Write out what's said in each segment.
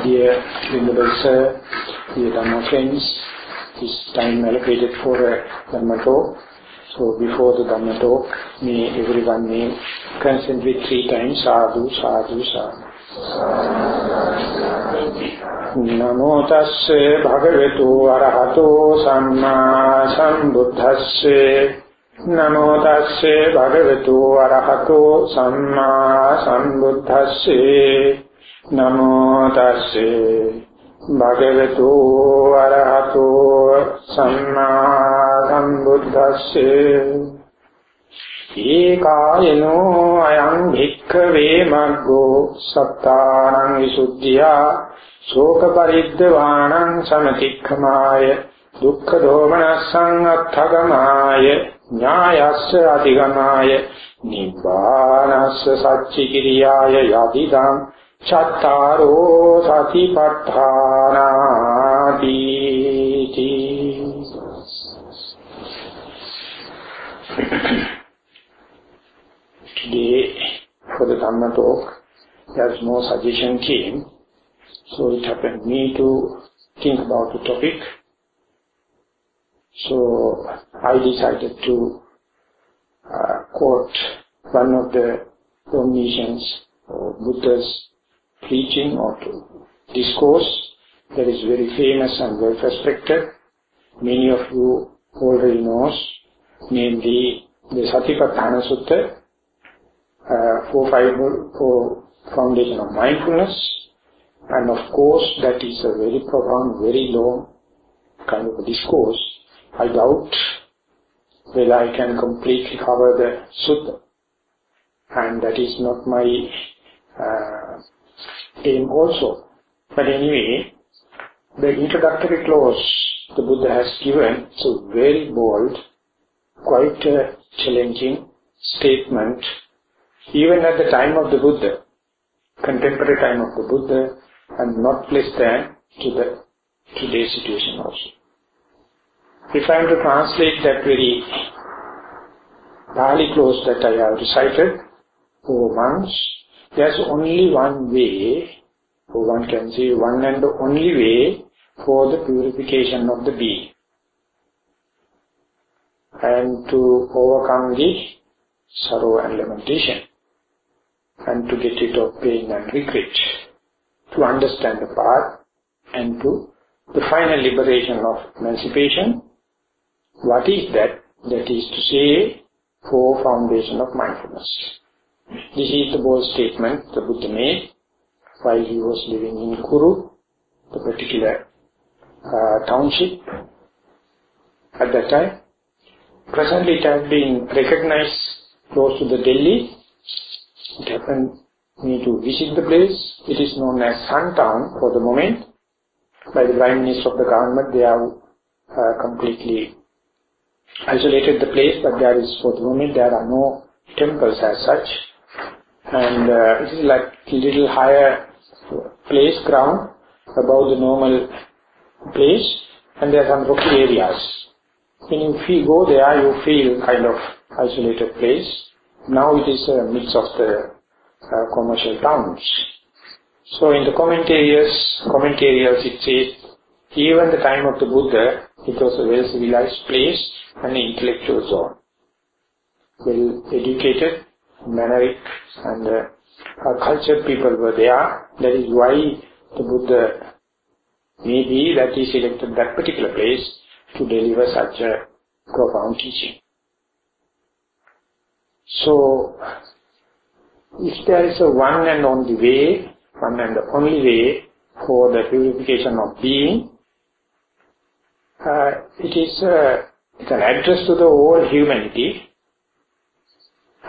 Dear Venerable Sir, dear Dhamma friends, this time allocated for a Dhamma talk. So before the Dhamma talk, may everyone may concentrate three times, sadhu, sadhu, sadhu. නමෝ තස්සේ භගවතු අරහතෝ සම්මා සම්බුද්දස්සේ නමෝ තස්සේ භගවතු අරහතෝ සම්මා සම්බුද්දස්සේ නමෝ තස්සේ භගවතු අරහතෝ සම්මා සම්බුද්දස්සේ ඒකායනෝ අයං භික්ඛවේ මග්ගෝ සත්තානං විසුද්ධියා ශෝක පරිද්දවාණං සමතික්ඛමාය දුක්ඛ දෝමනස්සං අත්ථගමාය ඥායස්ස අධිගමාය නිබ්බානස්ස සච්චි කිරියාය යදිදං චත්තාරෝ සතිපට්ඨානාති Today, for the Dhamma talk, there's no suggestion came, so it happened me to think about the topic. So I decided to uh, quote one of the omniscience or Buddha's preaching or discourse that is very famous and well respected. Many of you already knows, namely the Satipatthana Sutta, uh, for foundation of mindfulness, and of course that is a very profound, very long kind of discourse. I doubt whether I can completely cover the sutta, and that is not my uh, aim also. But anyway, the introductory clause the Buddha has given, so very bold, quite a challenging statement, even at the time of the Buddha, contemporary time of the Buddha, and not less than to the today's situation also. If I am to translate that very Pali clause that I have recited, for monks, there's only one way, or one can say one and only way for the purification of the being. And to overcome the sorrow and lamentation. And to get rid of pain and regret. To understand the path and to the final liberation of emancipation. What is that? That is to say, four foundation of mindfulness. This is the bold statement the Buddha made while he was living in Kuru, the particular uh, township at that time. Presently it has been recognized close to the Delhi. It happened me to visit the place. It is known as Sun Town for the moment. By the Prime Minister of the government, they have uh, completely isolated the place, but there is, for the moment, there are no temples as such and uh, it is like little higher place ground above the normal place and there are some rocky areas. When you go there you feel kind of isolated place. Now it is a mix of the uh, commercial towns. So in the commentaries, commentaries it says even the time of the Buddha it was a well civilized place and an intellectual zone. Well educated, manneric and uh, cultured people were there. That is why the Buddha maybe that he selected that particular place to deliver such a profound teaching. So, if there is a one and only way, one and the only way for the purification of being, uh, it is uh, it's an address to the whole humanity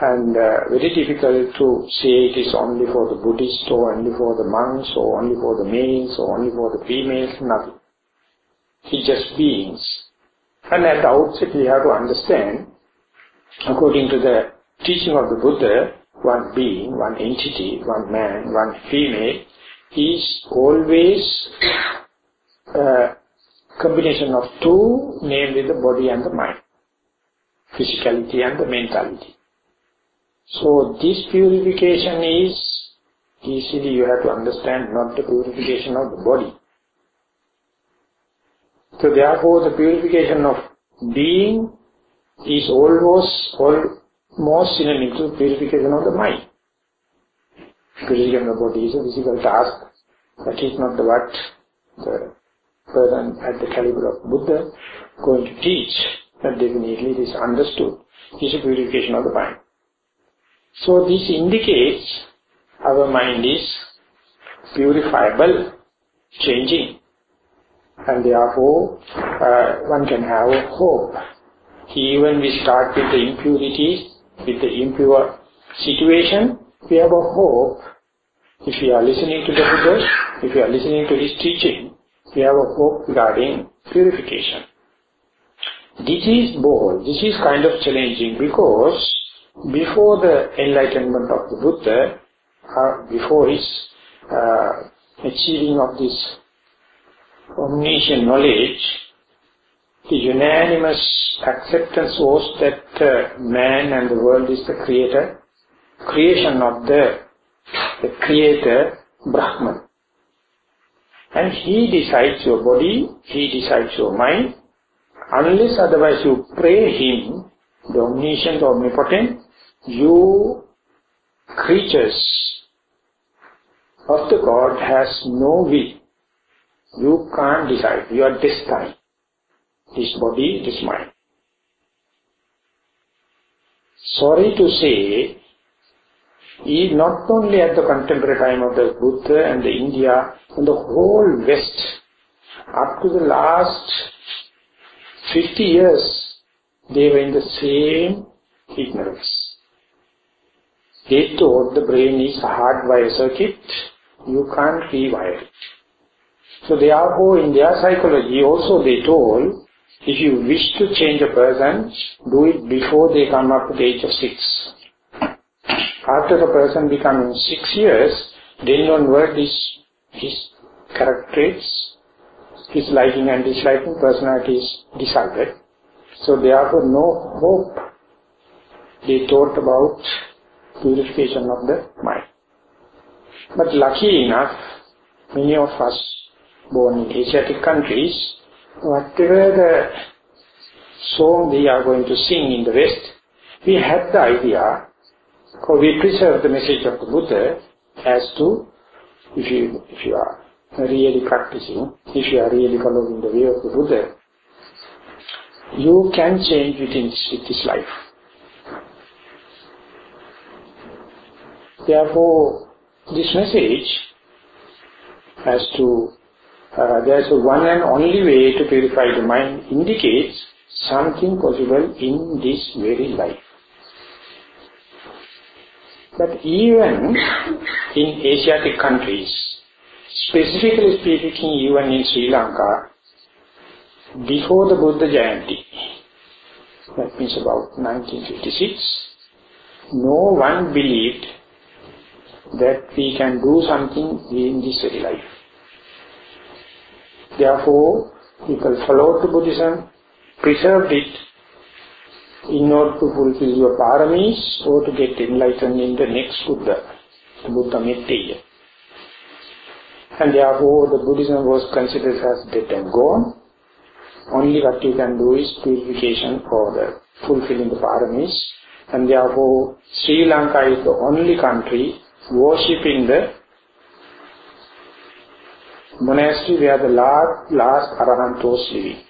and uh, very difficult to say it is only for the Buddhists or only for the monks or only for the males or only for the females, nothing. It's just beings. And at the outset we have to understand, according to the teaching of the Buddha, one being, one entity, one man, one female, is always a uh, combination of two, namely the body and the mind, physicality and the mentality. So this purification is easily you have to understand not the purification of the body. So therefore the purification of being is almost, almost synonym to purification of the mind. Purification of the body is a physical task. That is not the what the person at the caliber of Buddha going to teach. But definitely it is understood. Is a purification of the mind. So this indicates our mind is purifiable, changing. And therefore, uh, one can have hope. Even we start with the impurities, with the impure situation, we have a hope. If we are listening to the Buddha, if we are listening to his teaching, we have a hope regarding purification. This is bold, this is kind of challenging because before the enlightenment of the Buddha, uh, before his uh, achieving of this omniscient knowledge, the unanimous acceptance was that uh, man and the world is the creator, creation of the, the creator, Brahman. And he decides your body, he decides your mind. Unless otherwise you pray him, the omniscient, omnipotent, you creatures of the God has no will. You can't decide. You are destined. This body, this mind. Sorry to say, not only at the contemporary time of the Buddha and the India, and the whole West, up to the last 50 years, they were in the same ignorance. They thought the brain is a hardwired circuit, you can't rewire it. So therefore in their psychology also they told, if you wish to change a person, do it before they come up to the age of six. After the person becomes six years, then onward his, his characteristics, his liking and disliking personality is decided. So therefore no hope they thought about purification of the mind. But lucky enough, many of us born in Asiatic countries, whatever the song we are going to sing in the West, we have the idea, or we preserve the message of the Buddha as to, if you, if you are really practicing, if you are really following the way of the Buddha, you can change within with this life. Therefore, this message as to uh, there's a one and only way to purify the mind indicates something possible in this very life. But even in Asiatic countries, specifically speaking even in Sri Lanka, before the Buddha Jayanti, that means about 1956, no one believed that we can do something in this very life. Therefore, people followed the Buddhism, preserved it in order to fulfill your paramis or to get enlightened in the next Buddha, the Buddha Mitteya. And therefore the Buddhism was considered as dead and gone. Only what you can do is purification for the fulfilling the paramis. And therefore Sri Lanka is the only country worshipping the monastery where the last, last Arahant was living.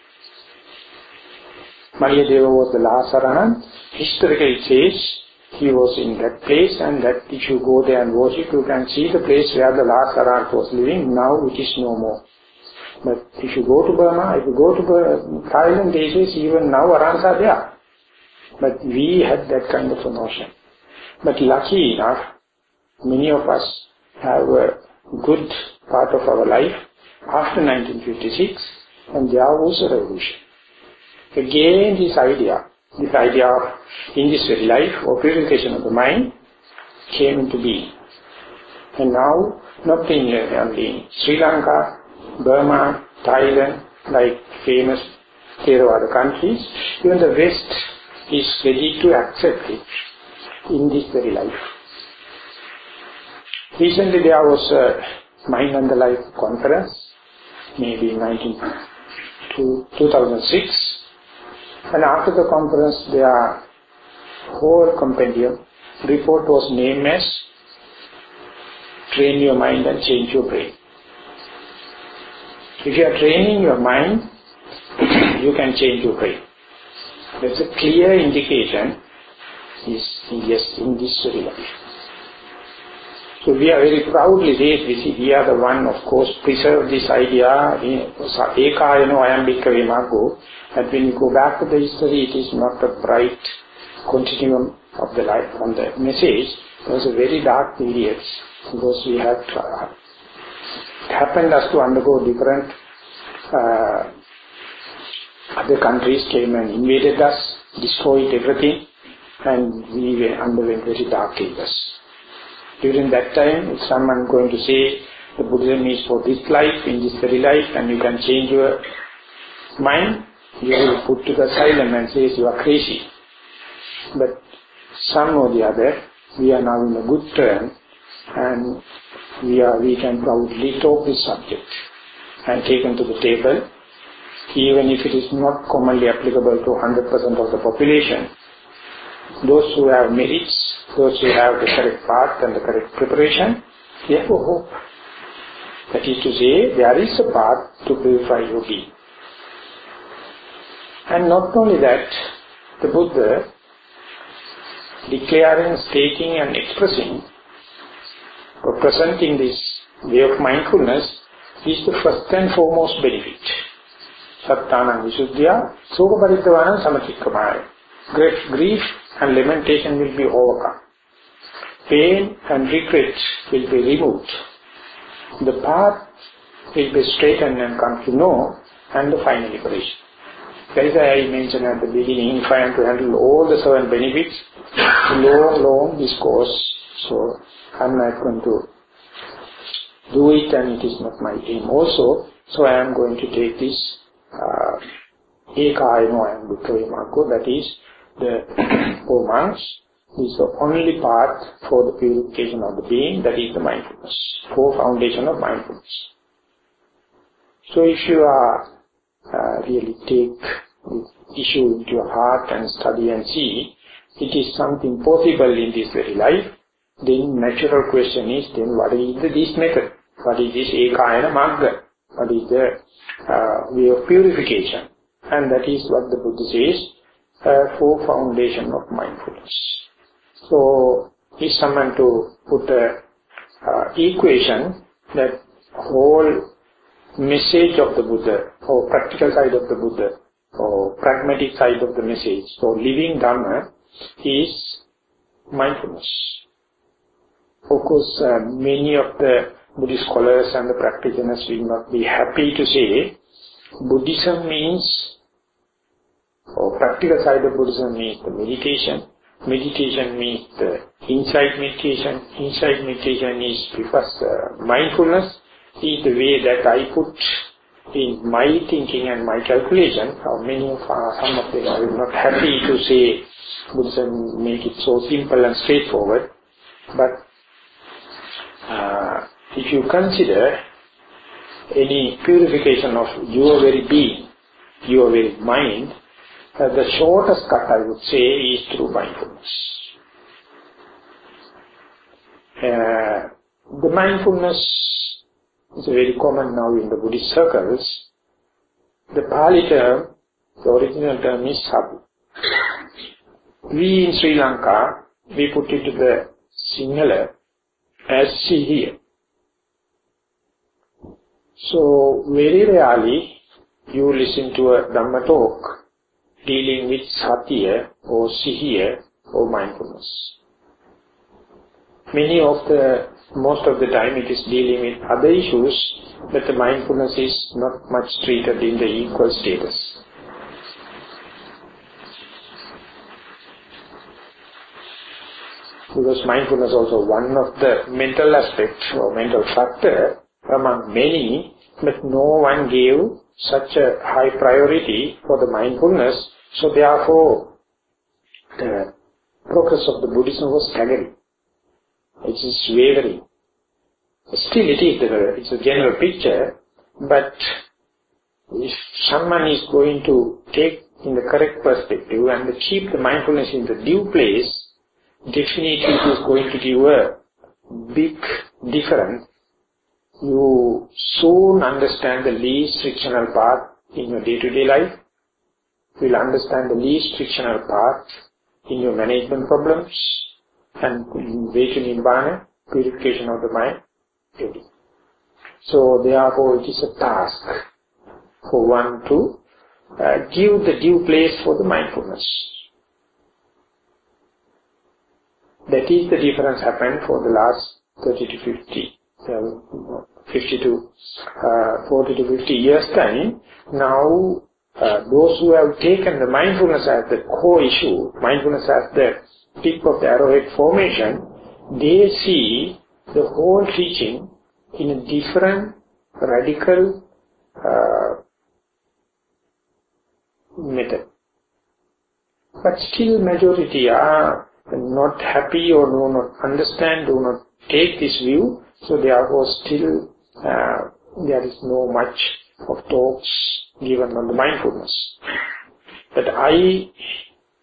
Maliyadeva was the last Arahant. Historically it says he was in that place and that if you go there and worship you can see the place where the last Arahant was living. Now it is no more. But if you go to Burma, if you go to Thailand, they say even now Arahants are there. But we had that kind of a notion. But lucky enough, many of us have a good part of our life after 1956 and there was a revolution. Again this idea, this idea of in this very life or purification of the mind came into being. And now, not in, only Sri Lanka, Burma, Thailand, like famous Theravada countries, even the West is ready to accept it in this very life. Recently there was a Mind and the Life conference, maybe in 19, 2006. And after the conference, their whole compendium report was named as Train Your Mind and Change Your Brain. If you are training your mind, you can change your brain. That's a clear indication is yes in this life. So we are very proudly say, we see we are the one, of course, preserve this idea, Eka, you know, I am ayambhikkhave maggo, that when you go back to the history, it is not a bright continuum of the life on the message. It was a very dark period because we had uh, uh, happened us to undergo different uh, other countries came and invaded us, destroyed everything, and we underwent very dark ages. During that time, if someone going to say the Buddhism is for this life, in this very life, and you can change your mind, you will put to the asylum and say you are crazy. But some or the other, we are now in a good turn, and we are we can proudly talk this subject and take taken to the table, even if it is not commonly applicable to 100% of the population. Those who have merits, those who have the correct path and the correct preparation, they have hope. That is to say, there is a path to purify your being. And not only that, the Buddha declaring, stating and expressing or presenting this way of mindfulness is the first and foremost benefit. Sattanam Visuddhiya, Soka Paridevanam Samatikkamaya. Great grief and lamentation will be overcome. Pain and regret will be removed. The path will be straightened and come to know and the final liberation. That is why I mentioned at the beginning, if I am to handle all the seven benefits, long, long discourse, so I'm not going to do it and it is not my aim also. So I am going to take this uh, Ekayano and Buddha that is the four months is the only path for the purification of the being, that is the mindfulness. Four foundation of mindfulness. So if you are uh, really take issue into your heart and study and see, it is something possible in this very life, then natural question is then what is the, this method? What is this Ekayana Magga? What is the uh, way of purification? And that is what the Buddha says, uh, four foundation of mindfulness. So, if someone to put a uh, equation that whole message of the Buddha or practical side of the Buddha or pragmatic side of the message or living Dhamma is mindfulness. Of course, uh, many of the Buddhist scholars and the practitioners will not be happy to say Buddhism means, or practical side of Buddhism means the meditation. Meditation means the insight meditation. Insight meditation is because uh, mindfulness is the way that I put in my thinking and my calculation. How many of uh, some of them are not happy to say Buddhism make it so simple and straightforward, but uh, if you consider any purification of your very being, your very mind, uh, the shortest cut I would say is through mindfulness. Uh, the mindfulness is very common now in the Buddhist circles. The Pali term, the original term is Sabu. We in Sri Lanka, we put it to the singular as see here. So very rarely you listen to a Dhamma talk dealing with Satya or Sihiya or mindfulness. Many of the, most of the time it is dealing with other issues but the mindfulness is not much treated in the equal status. Because mindfulness also one of the mental aspects or mental factor among many, but no one gave such a high priority for the mindfulness. So therefore, the progress of the Buddhism was staggering. It is wavering. Still it is it's a general picture, but if someone is going to take in the correct perspective and keep the mindfulness in the due place, definitely it is going to give a big difference. You soon understand the least frictional part in your day-to-day -day life. You will understand the least frictional part in your management problems and way to nibbana, purification of the mind, everything. So therefore it is a task for one to uh, give the due place for the mindfulness. That is the difference happened for the last 30 to 50, uh, 50 to uh, 40 to 50 years time. Now, uh, those who have taken the mindfulness as the core issue, mindfulness as the tip of the arrowhead formation, they see the whole teaching in a different, radical uh, method. But still majority are not happy or do not understand, do not take this view, so therefore still uh, there is no much of talks given on the mindfulness. But I,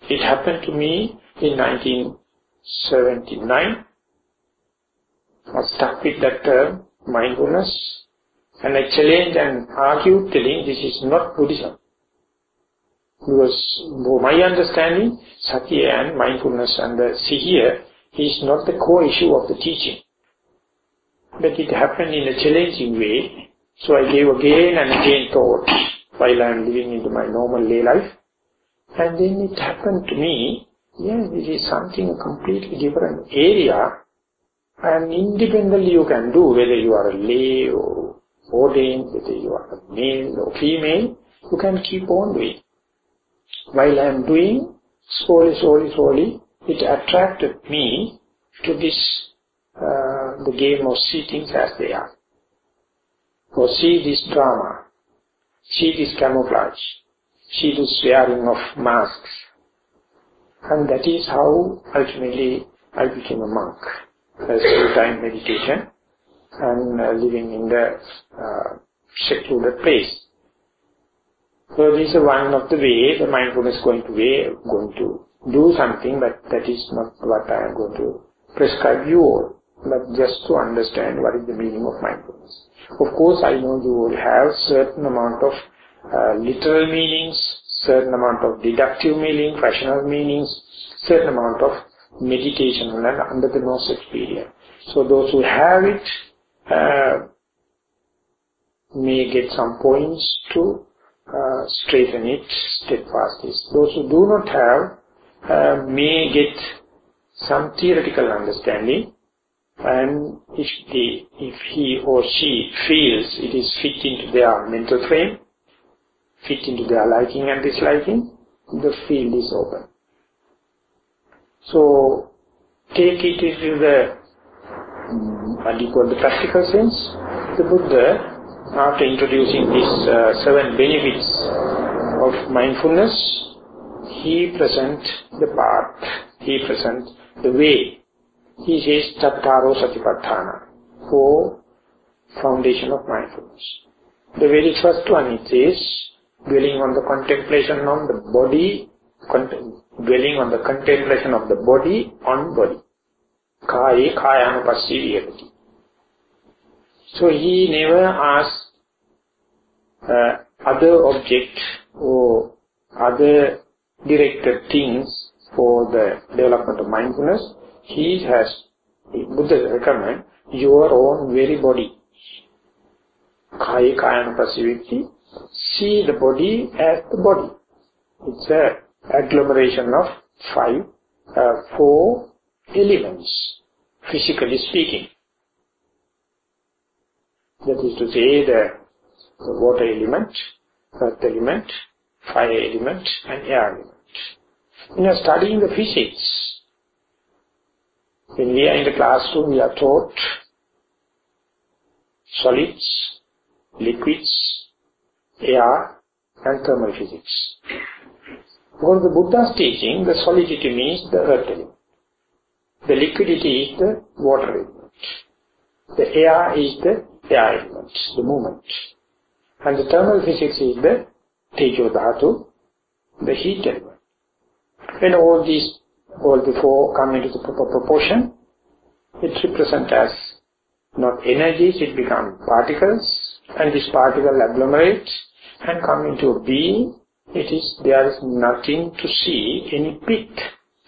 it happened to me in 1979. I was stuck with that term, mindfulness, and I challenged and argued telling this is not Buddhism. Because for my understanding, Satya and mindfulness and the Sihiya is not the core issue of the teaching. But it happened in a challenging way. So I gave again and again thought while I am living into my normal lay life. And then it happened to me, yeah, this is something completely different area. And independently you can do, whether you are a lay or ordained, whether you are a male or female, you can keep on doing while I am doing, slowly, slowly, slowly, it attracted me to this, uh, the game of see things as they are. Or see this drama, see this camouflage, see this wearing of masks. And that is how ultimately I became a monk, as full-time meditation and uh, living in the uh, secluded place. So this is one of the way the mindfulness is going to way going to do something, but that is not what I am going to prescribe you all. But just to understand what is the meaning of mindfulness. Of course, I know you will have certain amount of uh, literal meanings, certain amount of deductive meaning, rational meanings, certain amount of meditation and under the nose experience. So those who have it uh, may get some points to uh, straighten it, steadfast is. Those who do not have uh, may get some theoretical understanding and if, the, if he or she feels it is fit into their mental frame, fit into their liking and disliking, the field is open. So, take it into the, what do you call the practical sense, the Buddha after introducing these uh, seven benefits of mindfulness, he present the path, he present the way. He says Chattaro Satipatthana, for foundation of mindfulness. The very first one it is dwelling on the contemplation on the body, dwelling on the contemplation of the body on body. So he never asks uh, other object or other directed things for the development of mindfulness. He has, Buddha recommend, your own very body. Kaya Kayanupasiviti, see the body as the body. It's a agglomeration of five, uh, four elements, physically speaking. That is to say, the, water element, earth element, fire element, and air element. In studying the physics, when we are in the classroom, we are taught solids, liquids, air, and thermal physics. For the Buddha's teaching, the solidity means the earth element. The liquidity is the water element. The air is the air element, the movement. And the thermal physics is the Tejo Dhatu, the heat element. When all these, all the four come into the proper proportion, it represents as not energies, it becomes particles, and this particle agglomerates and come into a being. It is, there is nothing to see, any pit,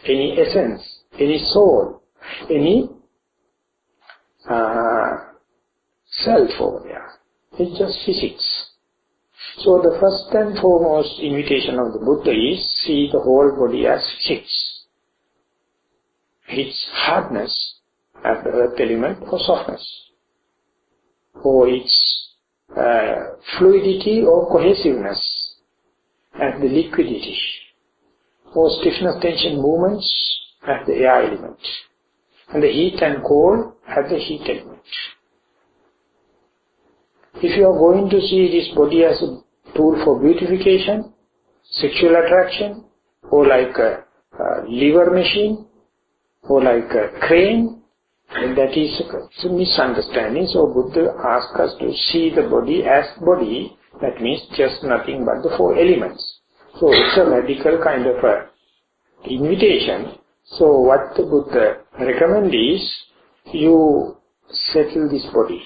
any essence, any soul, any uh, self over there. It's just physics. So the first and foremost invitation of the Buddha is see the whole body as physics. Its hardness as the earth element or softness. Or its uh, fluidity or cohesiveness as the liquidity. Or stiffness, tension, movements as the air element. And the heat and cold as the heat element. If you are going to see this body as a tool for beautification, sexual attraction, or like a, a lever machine, or like a crane, that is a misunderstanding. So Buddha asks us to see the body as body, that means just nothing but the four elements. So it's a radical kind of a invitation. So what the Buddha recommend is, you settle this body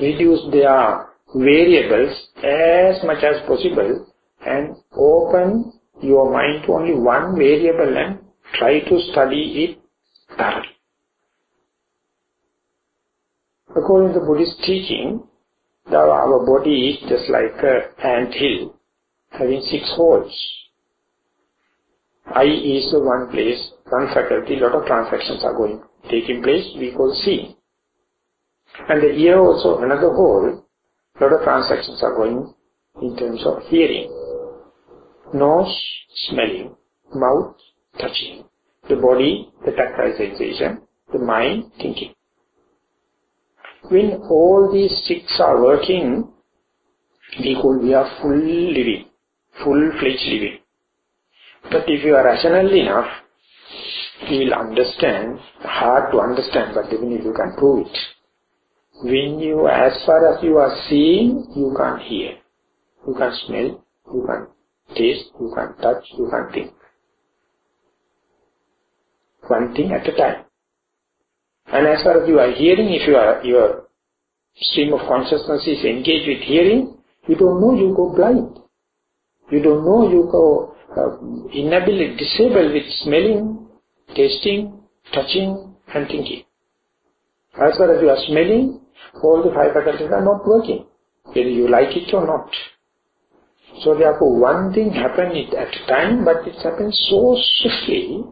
reduce their variables as much as possible and open your mind to only one variable and try to study it thoroughly. According to Buddhist teaching, our body is just like an ant hill having six holes. Eye is one place, one faculty, lot of transactions are going, taking place, we call seeing. And the ear also another hole, lot of transactions are going in terms of hearing. Nose, smelling, mouth, touching, the body, the tactile sensation, the mind, thinking. When all these six are working, we call we are full living, full-fledged living. But if you are rational enough, you will understand, hard to understand, but even if you can prove it. When you, as far as you are seeing, you can't hear. You can smell, you can taste, you can touch, you can think. One thing at a time. And as far as you are hearing, if you are, your stream of consciousness is engaged with hearing, you don't know you go blind. You don't know you go uh, inability, disabled with smelling, tasting, touching and thinking. As far as you are smelling, all the five faculties are not working, whether you like it or not. So therefore one thing happens at a time, but it happens so swiftly.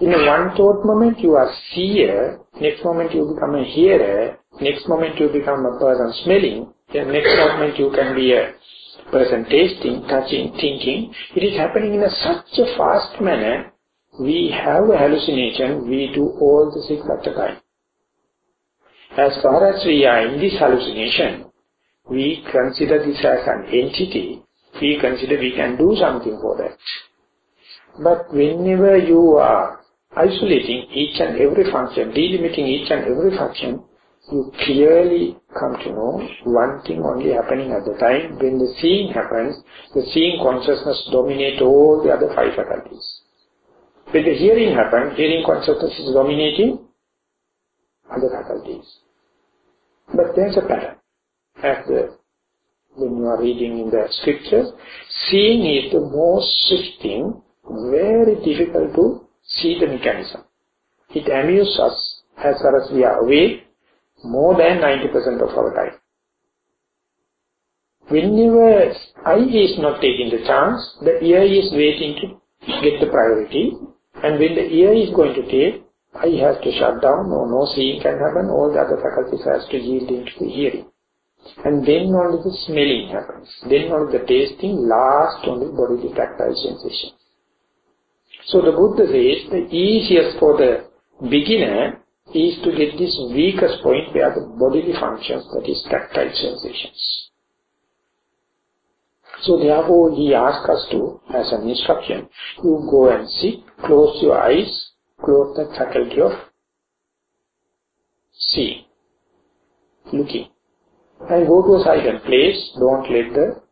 In a one thought moment you are seer, next moment you become a hearer, next moment you become a person smelling, then next moment you can be a person tasting, touching, thinking. It is happening in a such a fast manner, we have a hallucination, we do all the six at a time. As far as we are in this hallucination, we consider this as an entity, we consider we can do something for that. But whenever you are isolating each and every function, delimiting each and every function, you clearly come to know one thing only happening at the time. When the seeing happens, the seeing consciousness dominates all the other five faculties. When the hearing happens, hearing consciousness is dominating other faculties. But there's a pattern. As the, when you are reading in the scriptures, seeing is the most shifting, very difficult to see the mechanism. It amuses us as far as we are awake more than 90% of our time. Whenever eye is not taking the chance, the ear is waiting to get the priority. And when the ear is going to take, eye has to shut down, or no seeing can happen, all the other faculties has to yield into the hearing. And then only the smelling happens. Then only the tasting, last only bodily tactile sensation. So the Buddha says the easiest for the beginner is to get this weakest point where the bodily functions, that is tactile sensations. So therefore he asks us to, as an instruction, you go and sit, close your eyes, close the faculty of seeing, looking. And go to a silent place, don't let the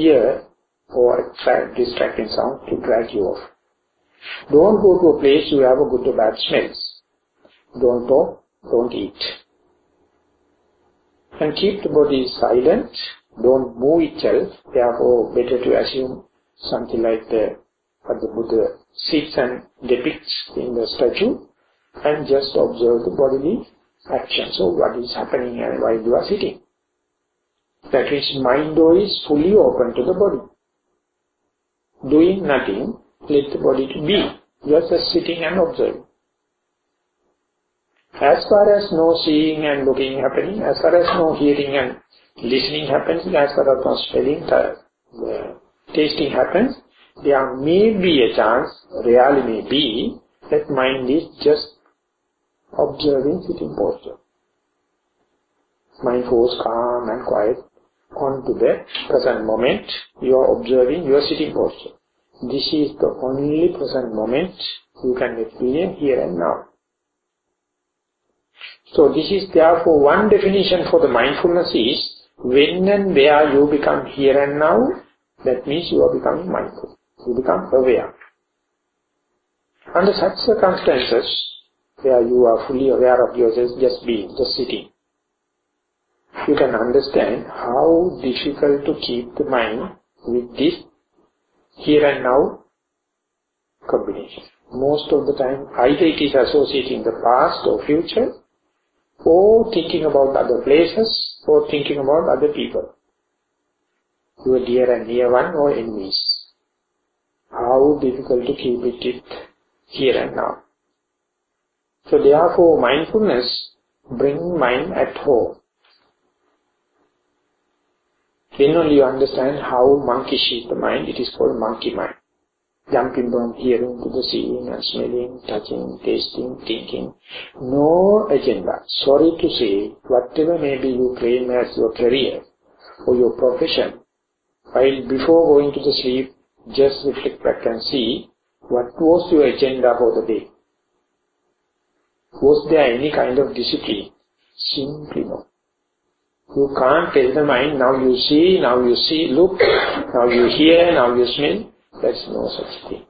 ear or distracting sound to drag you off. Don't go to a place you have a good or bad smells. Don't talk, don't eat. And keep the body silent, don't move itself, therefore better to assume something like the what the Buddha sits and depicts in the statue and just observe the bodily action. So what is happening and while you are sitting. That is mind door is fully open to the body. Doing nothing, let the body to be. Just sitting and observing. As far as no seeing and looking happening, as far as no hearing and listening happens, as far as no smelling, tasting happens, there may be a chance, really may be, that mind is just observing sitting posture. Mind goes calm and quiet onto the present moment. You are observing your sitting posture. This is the only present moment you can experience here and now. So this is therefore one definition for the mindfulness is when and where you become here and now, that means you are becoming mindful. You become aware. Under such circumstances, where you are fully aware of yourself just being, just sitting, you can understand how difficult to keep the mind with this here and now combination. Most of the time, either it is associating the past or future, or thinking about other places, or thinking about other people. Your dear and near one or enemies. How difficult to keep it here and now. So therefore, mindfulness bring mind at home. Then only you understand how monkish is the mind. It is called monkey mind. Jumping from hearing to the seeing and smelling, touching, tasting, thinking. No agenda. Sorry to say, whatever maybe you claim as your career or your profession, while before going to the sleep, just reflect back and see what was your agenda for the day. Was there any kind of discipline? Simply no. You can't tell the mind, now you see, now you see, look, now you hear, now you smell. There's no such thing.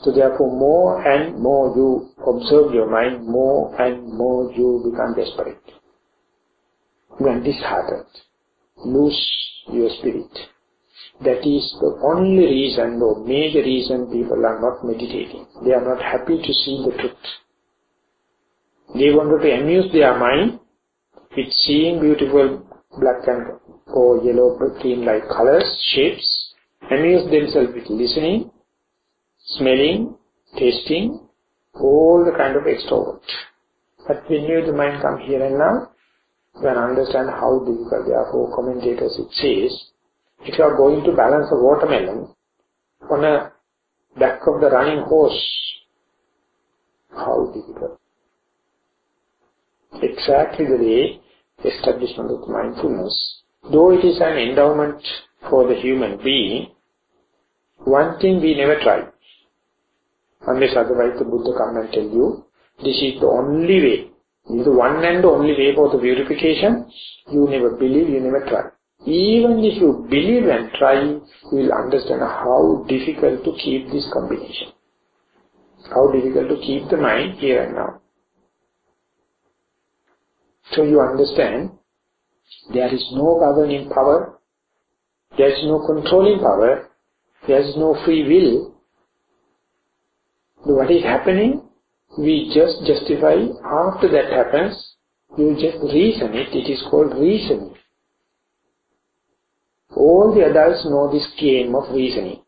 So therefore more and more you observe your mind, more and more you become desperate. When disheartened, lose your spirit. That is the only reason or major reason people are not meditating. They are not happy to see the truth. They wanted to amuse their mind with seeing beautiful black and or yellow green like colors, shapes, amuse themselves with listening, smelling, tasting, all the kind of extrovert. But when you the mind come here and now, you can understand how difficult, therefore commentators it says, if you are going to balance a watermelon on a back of the running horse, how difficult. Exactly the way establishment of mindfulness, though it is an endowment for the human being, one thing we never try. Unless otherwise the Buddha come and tell you, this is the only way. This is the one and only way for the purification. You never believe, you never try. Even if you believe and try, you will understand how difficult to keep this combination. How difficult to keep the mind here and now. So you understand, there is no governing power, there is no controlling power, there is no free will. What is happening, we just justify after that happens, you just reason it, it is called reasoning. All the adults know this game of reasoning.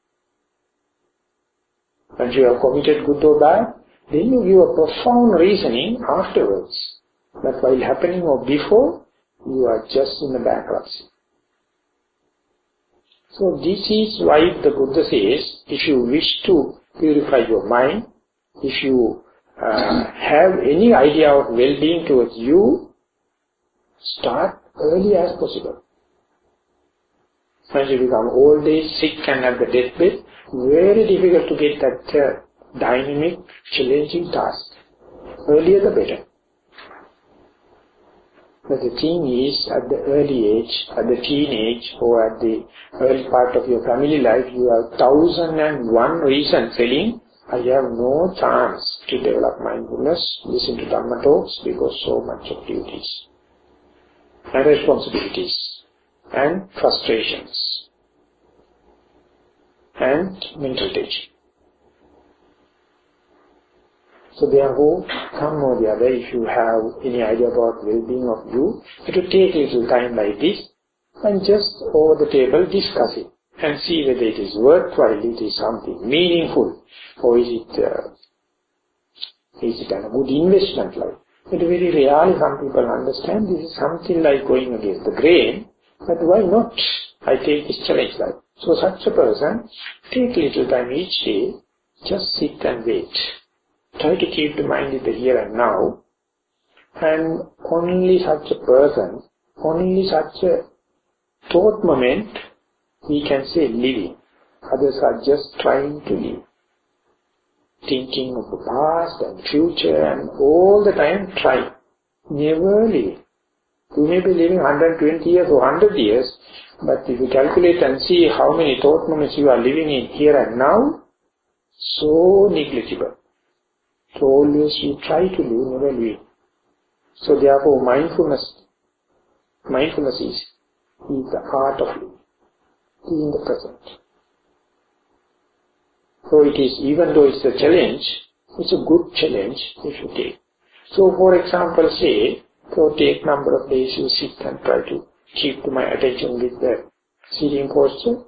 Once you have committed good or bad, then you give a profound reasoning afterwards. But while happening or before, you are just in the bankruptcy. So this is why the Buddha says, if you wish to purify your mind, if you uh, have any idea of well-being towards you, start early as possible. When you become old age, sick and at the deathbed, very difficult to get that uh, dynamic, challenging task. earlier the better. But the thing is, at the early age, at the teenage, or at the early part of your family life, you have thousand and one reasons telling, I have no chance to develop mindfulness, listen to Dhamma talks, because so much of duties and responsibilities and frustrations and mental tension. So therefore, some or the other, if you have any idea about well-being of you, it will take little time like this and just over the table discuss it and see whether it is worthwhile, it is something meaningful, or is it, uh, is it a good investment like. But very rarely some people understand this is something like going against the grain, but why not? I take this challenge like. So such a person, take little time each day, just sit and wait. Try to keep the mind in the here and now. And only such a person, only such a thought moment, we can say living. Others are just trying to live. Thinking of the past and future and all the time trying. Never live. You may be living 120 years or 100 years, but if you calculate and see how many thought moments you are living in here and now, so negligible. So always you try to live, never. So therefore mindfulness, mindfulness is, is the art of living, in the present. So it is, even though it's a challenge, it's a good challenge if you take. So for example, say, so take number of days you sit and try to keep my attention with the sitting posture.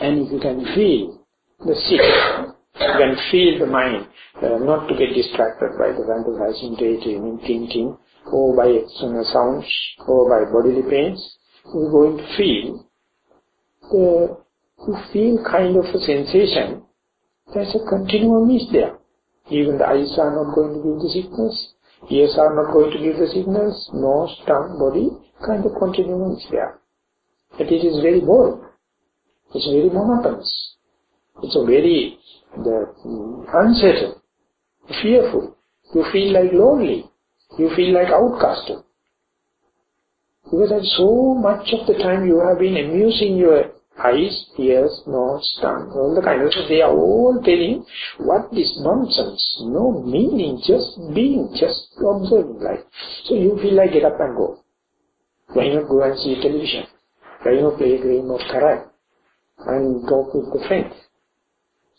And if you can feel the sit, can feel the mind, uh, not to get distracted by the fantasizing, daydreaming, thinking, or by external sounds, or by bodily pains. You're going to feel, the, you feel kind of a sensation, there's a continuum is there. Even the eyes are not going to give the signals, ears are not going to give the signals, nose, tongue, body, kind of continuum is there. But it is very boring. It's very monotonous. It's a very the mm, unsettled, fearful. You feel like lonely. You feel like outcasted. Because at so much of the time you have been amusing your eyes, ears, nose, tongue, all the kind of stuff, they are all telling what is nonsense, no meaning, just being, just observing life. So you feel like get up and go. Why not go and see television? Why not play a game of carrom and talk with the friends?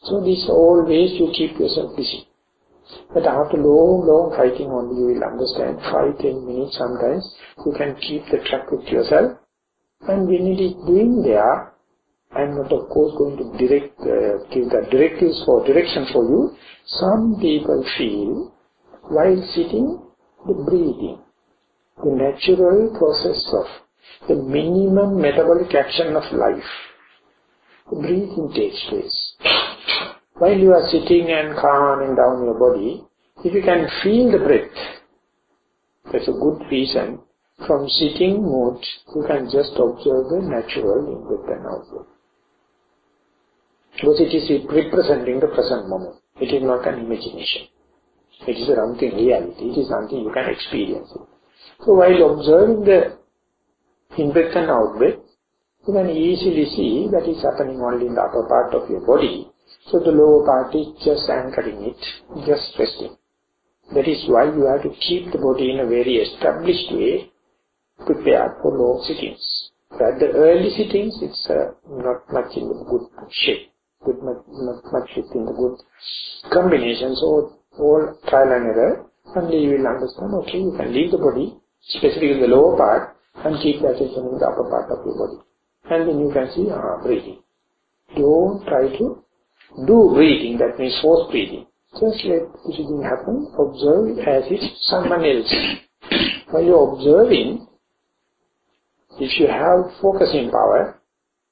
So this all ways you keep yourself busy. But after long, long fighting only you will understand, five, ten minutes sometimes, you can keep the track with yourself. And when it is doing there, I'm not of course going to direct, uh, give the directives for direction for you. Some people feel, while sitting, the breathing, the natural process of the minimum metabolic action of life, the breathing takes place. While you are sitting and calming down your body, if you can feel the breath, that's a good reason. From sitting mode, you can just observe the natural in-breath and out-breath. Because it is representing the present moment. It is not an imagination. It is something reality. It is something you can experience. So while observing the in-breath and out-breath, you can easily see that is happening only in the upper part of your body so the lower part is just anchoring it, just resting. That is why you have to keep the body in a very established way, prepared for long sittings. At the early sittings, it's uh, not much in the good shape, good, not, not much in the good combination. So all trial and error, and you will understand, okay, you can leave the body, specifically the lower part, and keep the attention in the upper part of your body. And then you can see, ah, breathing. Don't try to do breathing, that means force breathing. Just let the breathing happen, observe as if someone else. While you're observing, if you have focusing power,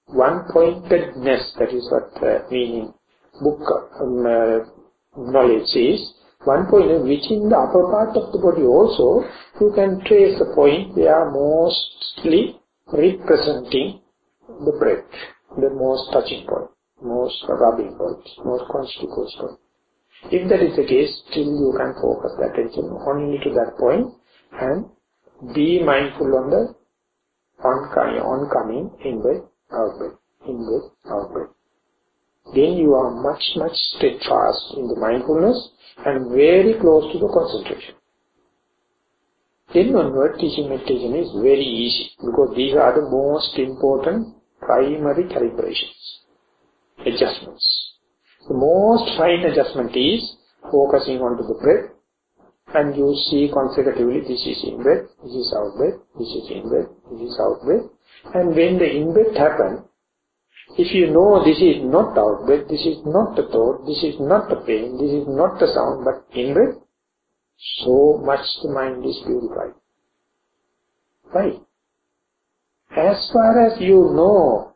one-pointedness, that is what uh, meaning book um, uh, knowledge is, one point which in the upper part of the body also, you can trace the point they are mostly representing the breath, the most touching point most rubbing points, most conspicuous point. If that is the case, still you can focus the attention only to that point and be mindful on the oncoming, oncoming in-breath, out-breath. Then you are much, much steadfast in the mindfulness and very close to the concentration. Then onward, teaching meditation is very easy because these are the most important primary calibrations, adjustments. The most fine adjustment is focusing onto the breath and you see consecutively this is in breath, this is out breath, this is in breath, this is out breath. And when the in breath happen, if you know this is not out breath, this is not the thought, this is not the pain, this is not the sound, but in breath, so much the mind is purified. Why? As far as you know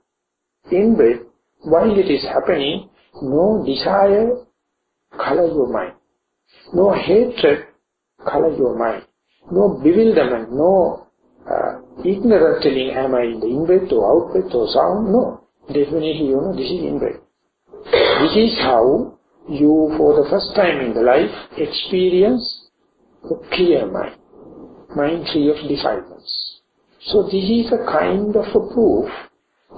in breath, while it is happening, no desire color your mind. No hatred color your mind. No bewilderment, no uh, ignorance telling am I in the in-breath or out-breath or sound. No. Definitely you know this is in-breath. This is how you for the first time in the life experience a clear mind. Mind free of defilements. So this is a kind of a proof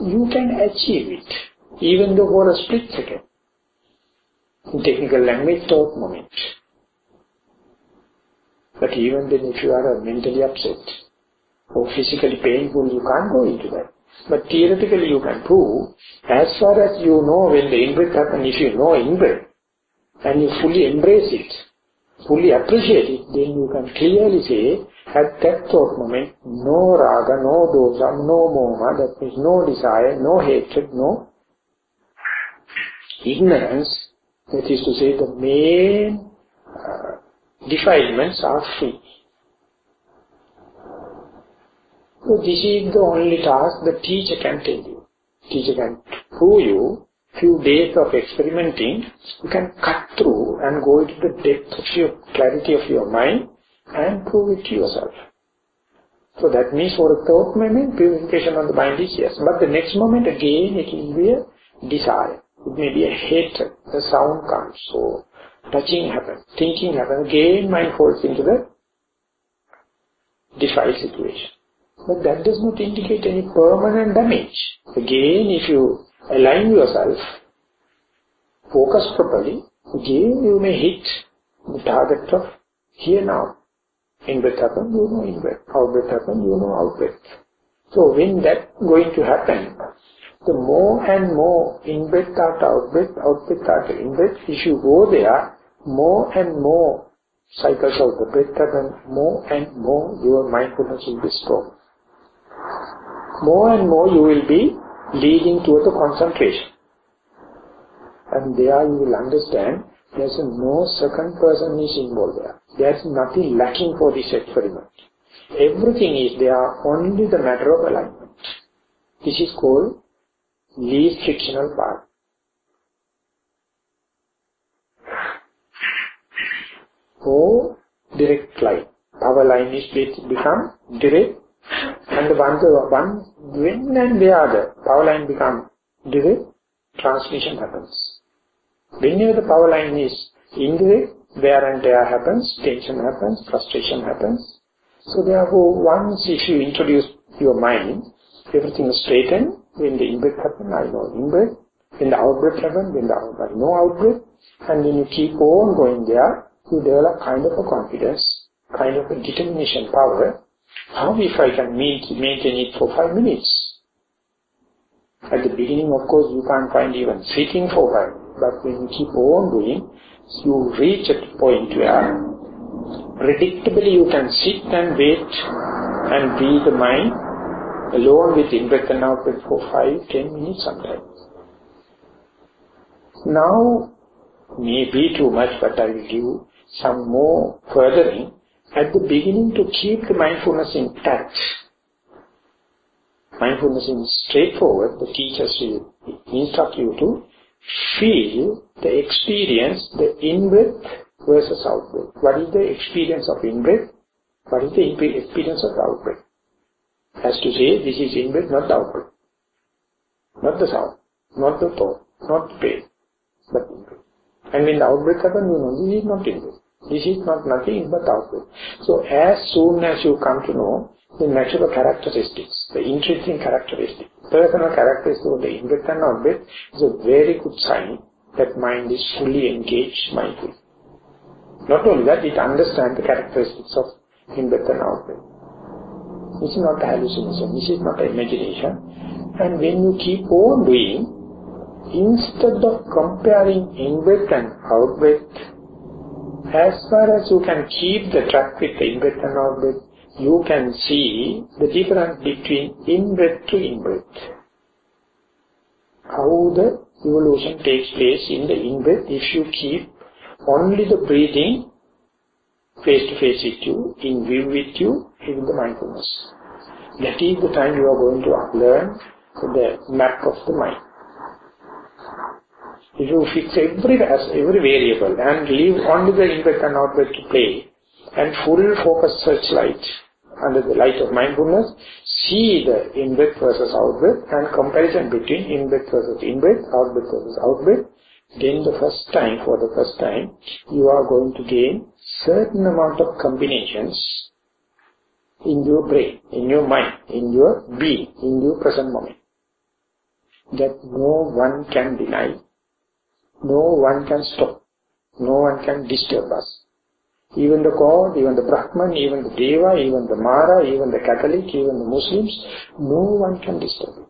you can achieve it even though for a split second. In technical language, thought moment. But even then if you are mentally upset or physically painful, you can't go into that. But theoretically you can prove, as far as you know when the in-breath happens, if you know in-breath, and you fully embrace it, fully appreciate it, then you can clearly say, at that thought moment, no raga, no dosa, no moha, that means no desire, no hatred, no ignorance, that is to say the main uh, defilements are free. So this is the only task the teacher can tell you. Teacher can prove you few days of experimenting, you can cut through and go into the depth of your clarity of your mind and prove it to yourself. So that means for a thought moment, purification of the mind is yes. But the next moment again it will be a desire. It may be a hit, The sound comes. So touching happens, thinking happens. Again mind falls into the defiled situation. But that does not indicate any permanent damage. Again, if you align yourself, focus properly, again you may hit the target of here now. In breath happen, you know in breath. Out breath happen, you know out breath. So when that going to happen, the more and more in breath out, out breath, out breath out, in breath, if you go there, more and more cycles of the breath happen, more and more your mindfulness will be strong. More and more you will be leading towards the concentration. And there you will understand there's no second person is involved there. There's nothing lacking for this experiment. Everything is there, only the matter of alignment. This is called least frictional part. Or direct line. Power line is become direct and the one when and the power line become direct, transmission happens. Whenever the power line is indirect, wear and tear happens, tension happens, frustration happens. So therefore, once if you introduce your mind, everything is straightened, when the in-breath happen, I know in-breath. When the out-breath happen, when the out, I know out-breath. And when you keep on going there, you develop kind of a confidence, kind of a determination power. How if I can maintain it for five minutes? At the beginning, of course, you can't find even sitting for five. But when you keep on doing, you reach a point where predictably you can sit and wait and be the mind alone with in-breath and out-breath for five, ten minutes sometimes. Now, may be too much, but I will give some more furthering. At the beginning, to keep the mindfulness intact, mindfulness is straightforward, the teachers will instruct you to feel the experience, the in-breath versus out-breath. What is the experience of in-breath? What is the experience of out-breath? Has to say this is in-breath, not the out-breath. Not the sound, not the thought, not the pain, but in-breath. And when the outbreak happens, you know, this is not in-breath. This is not nothing but outbreath. So as soon as you come to know the natural characteristics, the interesting characteristics, personal characteristics of the in-breath and out-breath is a very good sign that mind is fully engaged mindful. Not only that, it understands the characteristics of in-breath and out-breath. This is not a hallucination, this is not imagination. And when you keep on doing, instead of comparing in-breath and out-breath, as far as you can keep the track with the in-breath and out-breath, you can see the difference between in-breath to in-breath. How the evolution takes place in the in-breath if you keep only the breathing face to face with you, in view with you, in the mindfulness. That is the time you are going to learn the map of the mind. If you fix every every variable and leave only the in-breath and out-breath to play, and full focus searchlight under the light of mindfulness, see the in-breath versus out-breath and comparison between in-breath versus in-breath, out-breath versus out-breath, then the first time, for the first time, you are going to gain certain amount of combinations in your brain, in your mind, in your being, in your present moment. That no one can deny, no one can stop, no one can disturb us. Even the God, even the Brahman, even the Deva, even the Mara, even the Catholic, even the Muslims, no one can disturb you.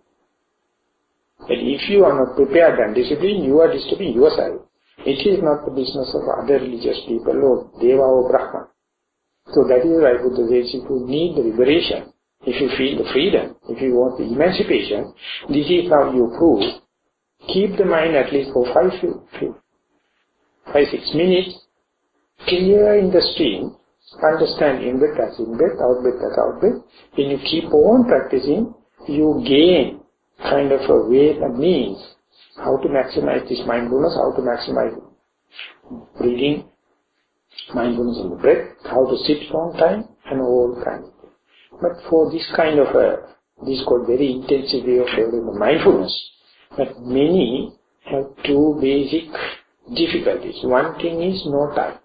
But if you are not prepared and disciplined, you are disturbing yourself. It is not the business of other religious people or Deva oh, or Brahman. So that is why Buddha says if you need the liberation, if you feel the freedom, if you want the emancipation, this is how you prove. Keep the mind at least for five, five, six minutes, clear in the stream, understand in-breath as in-breath, out-breath as out-breath. When you keep on practicing, you gain kind of a way and means how to maximize this mindfulness, how to maximize breathing, mindfulness in the breath, how to sit long time, and all kind of things. But for this kind of a, this called very intensive way of developing mindfulness, but many have two basic difficulties. One thing is no time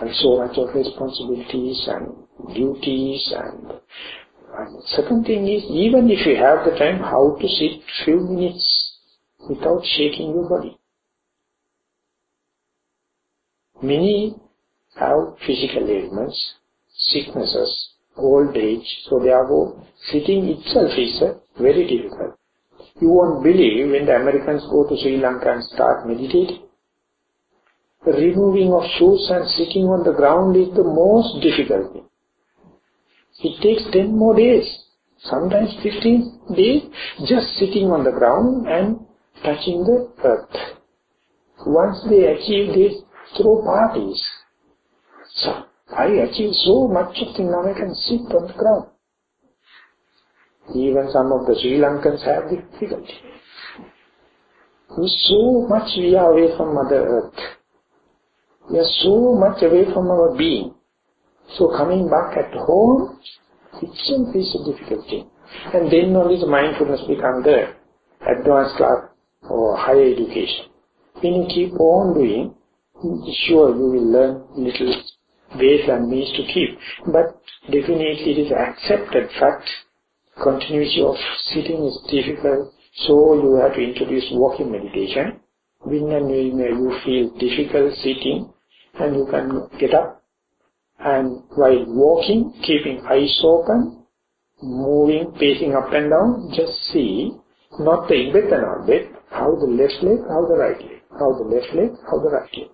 and so much of responsibilities and duties and, and second thing is even if you have the time how to sit few minutes without shaking your body. Many have physical ailments, sicknesses, old age, so therefore sitting itself is uh, very difficult. You won't believe when the Americans go to Sri Lanka and start meditating, The removing of shoes and sitting on the ground is the most difficult thing. It takes 10 more days, sometimes 15 days, just sitting on the ground and touching the earth. Once they achieve this through parties, so I achieve so much of thing, now I can sit on the ground. Even some of the Sri Lankans have difficulty. So much we are away from Mother Earth. We are so much away from our being. So coming back at home itself is a difficult thing. And then only the mindfulness become the advanced class or higher education. When you keep on doing, sure you will learn little ways and means to keep. But definitely it is accepted fact, continuity of sitting is difficult, so you have to introduce walking meditation. When and when you feel difficult sitting, and you can get up and while walking, keeping eyes open, moving, pacing up and down, just see not the in-breath and out-breath, how the left leg, how the right leg, how the left leg, how the right leg.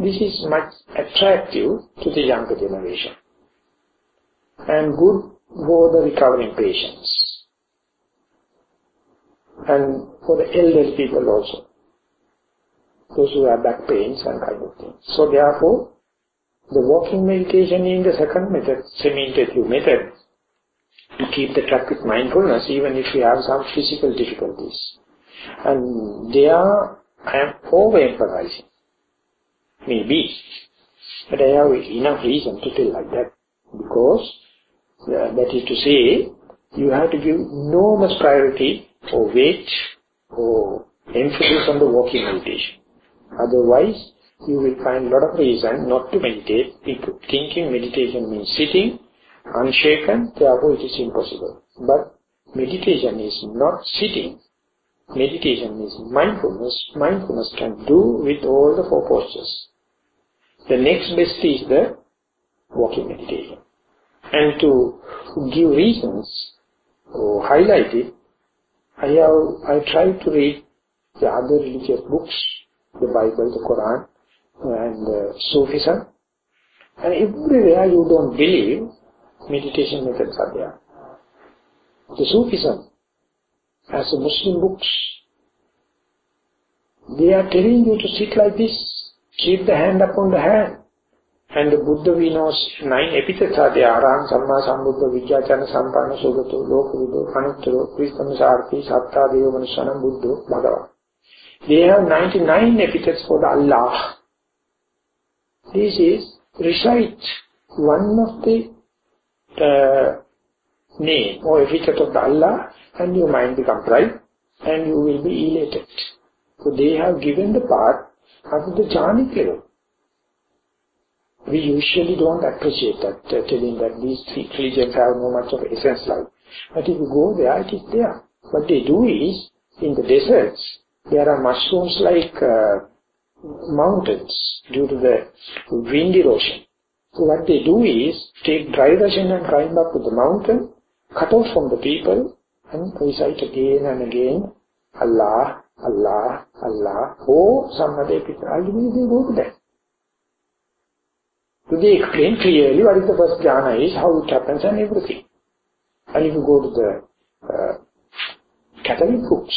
This is much attractive to the younger generation and good for the recovering patients and for the elderly people also those who have back pains and kind of things. So therefore, the walking meditation in the second method, semi-intuitive method, to keep the track with mindfulness even if you have some physical difficulties. And there I am over-emphasizing. Maybe. But I have enough reason to tell like that. Because, uh, that is to say, you have to give enormous priority or weight or emphasis on the walking meditation Otherwise, you will find a lot of reason not to meditate. People thinking meditation means sitting, unshaken, therefore it is impossible. But meditation is not sitting. Meditation is mindfulness. Mindfulness can do with all the four postures. The next best is the walking meditation. And to give reasons or highlight it, I have I try to read the other religious books, the Bible, the Quran, and uh, Sufism. And everywhere you don't believe, meditation methods are there. The Sufism, as the Muslim books, they are telling you to sit like this, keep the hand upon the hand. And the Buddha we know nine epithets are there, Arahant, Samma, Sambuddha, Vijjacharana, Sampanna, Sugato, Lokavido, Anuttaro, Kristama, Sarthi, Satta, Deva, Manussanam, Buddha, Bhagavan. They have 99 epithets for the Allah. This is recite one of the uh, name or epithet of Allah and your mind becomes right and you will be elated. So they have given the path at the jhanic level. We usually don't appreciate that, uh, telling that these three religions have no much of essence life. But if you go there, it is there. What they do is, in the deserts, there are mushrooms like uh, mountains due to the wind erosion. So what they do is take dry ration and climb up to the mountain, cut off from the people and recite again and again, Allah, Allah, Allah, or some other people. Ultimately they go to that. So they explain clearly what is the first jhana is, how it happens and everything. And if you go to the uh, Catholic books,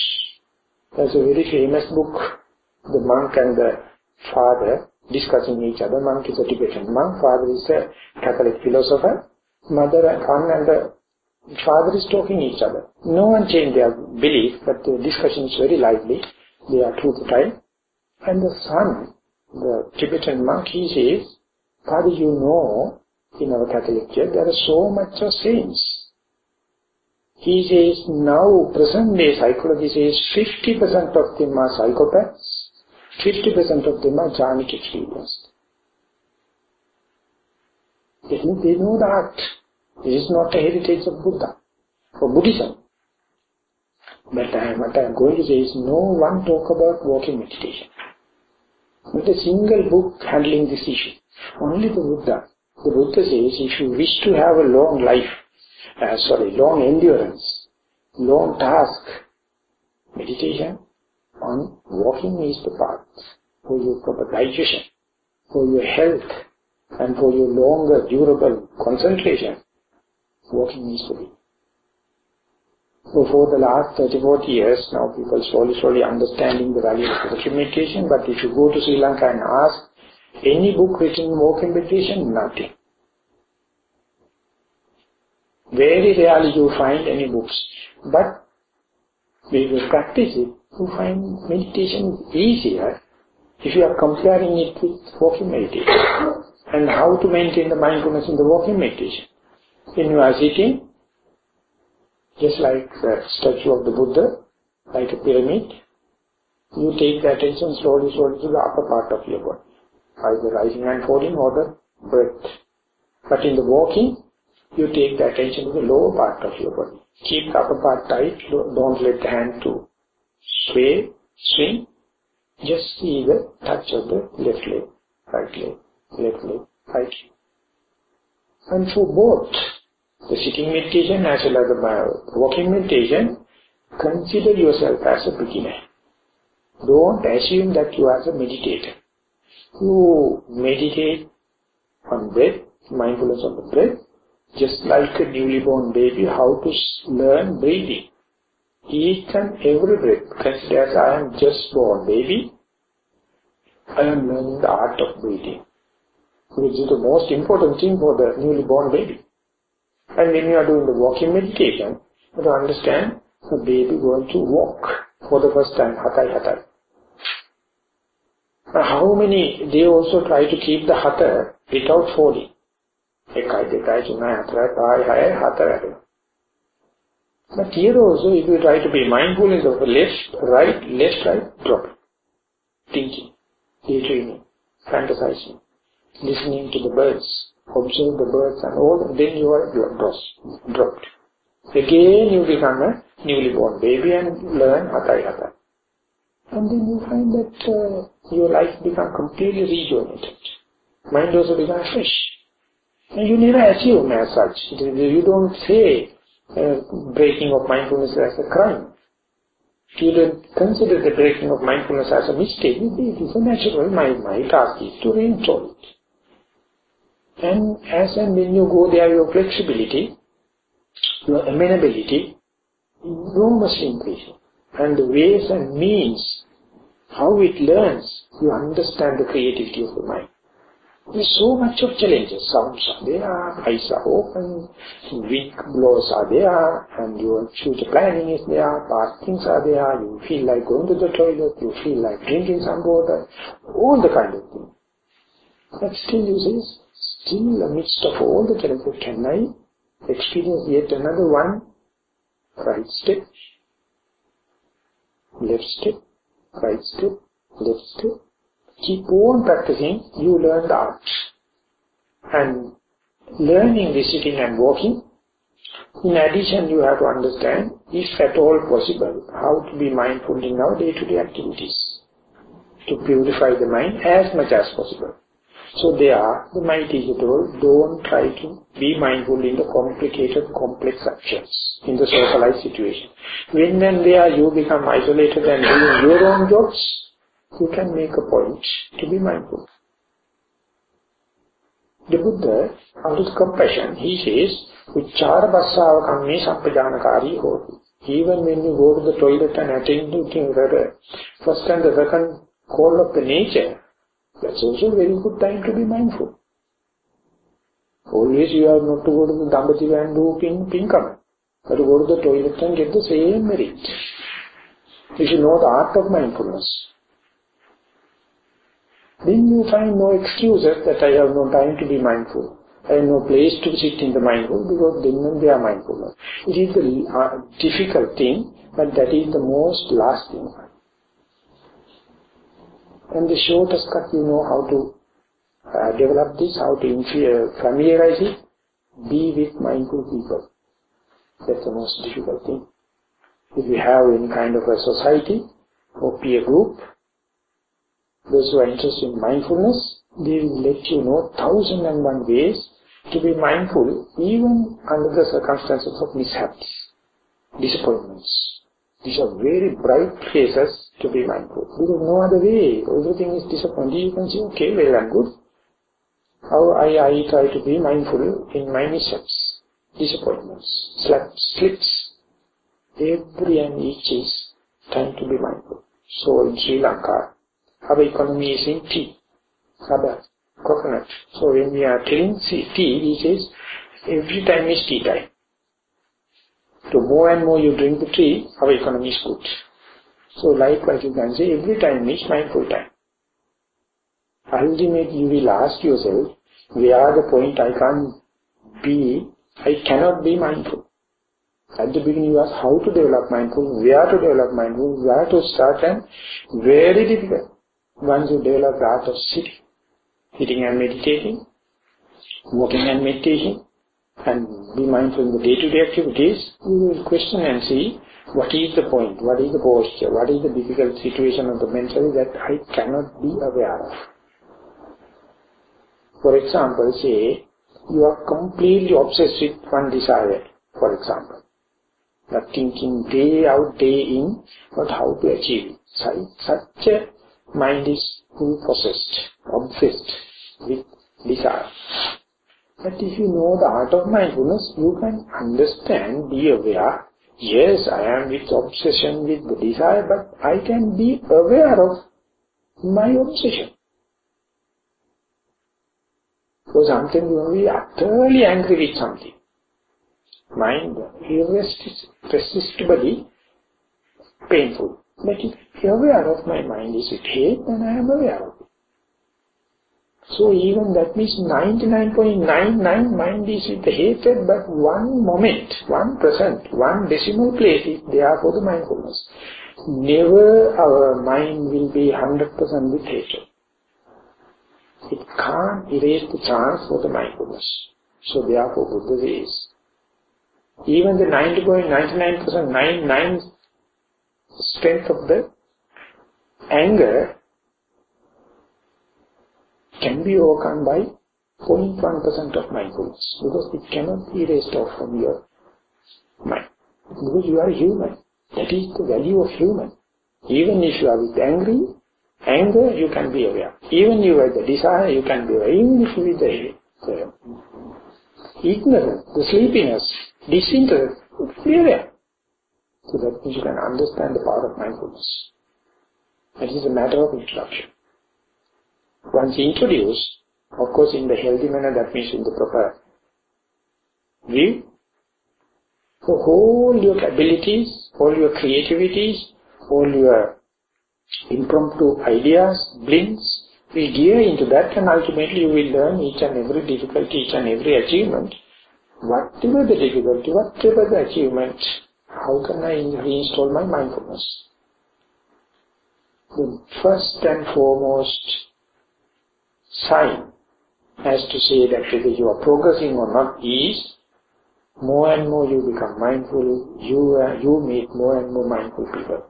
there's a very famous book, the monk and the father discussing each other. Monk is a Tibetan monk, father is a Catholic philosopher, mother and son and the father is talking each other. No one changed their belief, but the discussion is very lively. They are truth time. And the son, the Tibetan monk, he says, Father, you know, in our Catholic Church, there are so much of saints. He says now present day psychology says 50% of them are psychopaths, 50% of them are jhanic experienced. They know that this is not a heritage of Buddha or Buddhism. But I, what I am going to say is no one talk about walking meditation. Not a single book handling this issue. Only the Buddha. The Buddha says if you wish to have a long life, uh, sorry, long endurance, long task, meditation on walking is the path for your proper digestion, for your health, and for your longer durable concentration. To be. So for the last 30, 40 years, now people slowly, slowly understanding the value of meditation, but if you go to Sri Lanka and ask any book written in walking meditation, nothing. Very rarely you find any books. But we will practice it, you find meditation easier if you are comparing it with walking meditation. and how to maintain the mindfulness in the walking meditation. When you are sitting, just like the statue of the Buddha, like a pyramid, you take the attention slowly, slowly to the upper part of your body, either rising and falling or the breath. But in the walking, you take the attention to the lower part of your body. Keep the upper part tight, don't let the hand to sway, swing. Just see the touch of the left leg, right leg, left leg, right leg. And for both, the sitting meditation as well as the walking meditation, consider yourself as a beginner. Don't assume that you are a meditator. You meditate on breath, mindfulness of the breath, just like a newly born baby, how to learn breathing. Each and every breath, consider as I am just born baby, I am learning the art of breathing, which is the most important thing for the newly born baby. And when you are doing the walking meditation, you have to understand the baby going to walk for the first time, hatai hatai. Now how many, they also try to keep the hatha without falling. Ekai, dekai, chunai, hatai, hai hai, hatrai. But here also, if you try to be mindful in the left, right, left, right, drop. Thinking, daydreaming, fantasizing, listening to the birds, observe the birds and all, then you are, dropped. Again you become a newly born baby and learn hatai hatai. And then you find that uh, your life become completely rejuvenated. Mind also becomes fresh. And you never assume as such. You don't say uh, breaking of mindfulness as a crime. You don't consider the breaking of mindfulness as a mistake. It is a natural. My, my task is to reinstall it. And as and when you go there, your flexibility, your amenability, enormously increasing. And the ways and means, how it learns, you understand the creativity of the mind. There's so much of challenges. Sounds are there, eyes are open, wind blows are there, and your future planning is there, past things are there, you feel like going to the toilet, you feel like drinking some water, all the kind of things. But still you say, still amidst of all the challenges, can I experience yet another one right step, left step, right step, left step, keep on practicing, you learn the art. And learning the sitting and walking, in addition you have to understand, if at all possible, how to be mindful in our day-to-day -day activities. To purify the mind as much as possible. So there, the mind teacher don't try to be mindful in the complicated, complex actions, in the socialized situation. When and there you become isolated and doing your own jobs, you can make a point to be mindful. The Buddha, out of compassion, he says, Uccara passava kamme sampajanakari hoti. Even when you go to the toilet and attend to the first and the second call of the nature, that's also a very good time to be mindful. Always you have not to go to the Dambati and do ping, pinkam, but to go to the toilet and get the same merit. If you know the art of mindfulness. Then you find no excuses that I have no time to be mindful. I have no place to sit in the mindful because then they are mindful. It is the uh, difficult thing, but that is the most lasting one. And the shortest cut, you know how to uh, develop this, how to uh, familiarize it. Be with mindful people. That's the most difficult thing. If you have any kind of a society or peer group, those who are interested in mindfulness, they will let you know thousand and one ways to be mindful even under the circumstances of mishaps, disappointments. These are very bright places to be mindful. Because no other way, everything is disappointing. You can say, okay, well and good. How I, I try to be mindful in my mishaps, disappointments, slaps, slips. Every and each is time to be mindful. So in Sri Lanka, our economy is in tea, rubber, coconut. So when we are telling tea, he says, every time is tea time. So more and more you drink the tea, our economy is good. So likewise you can say every time is mindful time. Ultimately you will ask yourself, where the point I can't be, I cannot be mindful. At the beginning you ask how to develop mindful, where to develop mindful, where to start and very difficult. Once you develop the art of sitting, sitting and meditating, walking and meditating, and be mindful in the day-to-day -day activities, you will question and see what is the point, what is the posture, what is the difficult situation of the mental that I cannot be aware of. For example, say, you are completely obsessed with one desire, for example. You are thinking day out, day in, about how to achieve it. Such a mind is full possessed, obsessed with desire. But if you know the art of mindfulness, you can understand, be aware, yes, I am with obsession with the desire, but I can be aware of my obsession. So sometimes you will be utterly angry with something. Mind irresistibly painful. But if you're aware of my mind is with hate, then I am aware of it. So even that means 99.99 mind is hatred, but one moment, one percent, one decimal place is there for the mindfulness. Never our mind will be 100% with hatred. it can't erase the chance for the mindfulness. So therefore Buddha says, even the 90.99% 99 strength of the anger can be overcome by 0.1% of mindfulness because it cannot be erased off from your mind. Because you are human. That is the value of human. Even if you are with angry, anger you can be aware. Even if you have the desire you can be aware. Even if you have the, the ignorance, the sleepiness, disinterest, be aware. So that means you can understand the power of mindfulness. It is a matter of introduction. Once introduced, of course in the healthy manner, that means in the proper view, so all your abilities, all your creativities, all your impromptu ideas, blinks, we gear into that and ultimately you will learn each and every difficulty, each and every achievement. Whatever the difficulty, whatever the achievement, how can I reinstall my mindfulness? The first and foremost sign as to say that whether you are progressing or not is more and more you become mindful, you, uh, you meet more and more mindful people.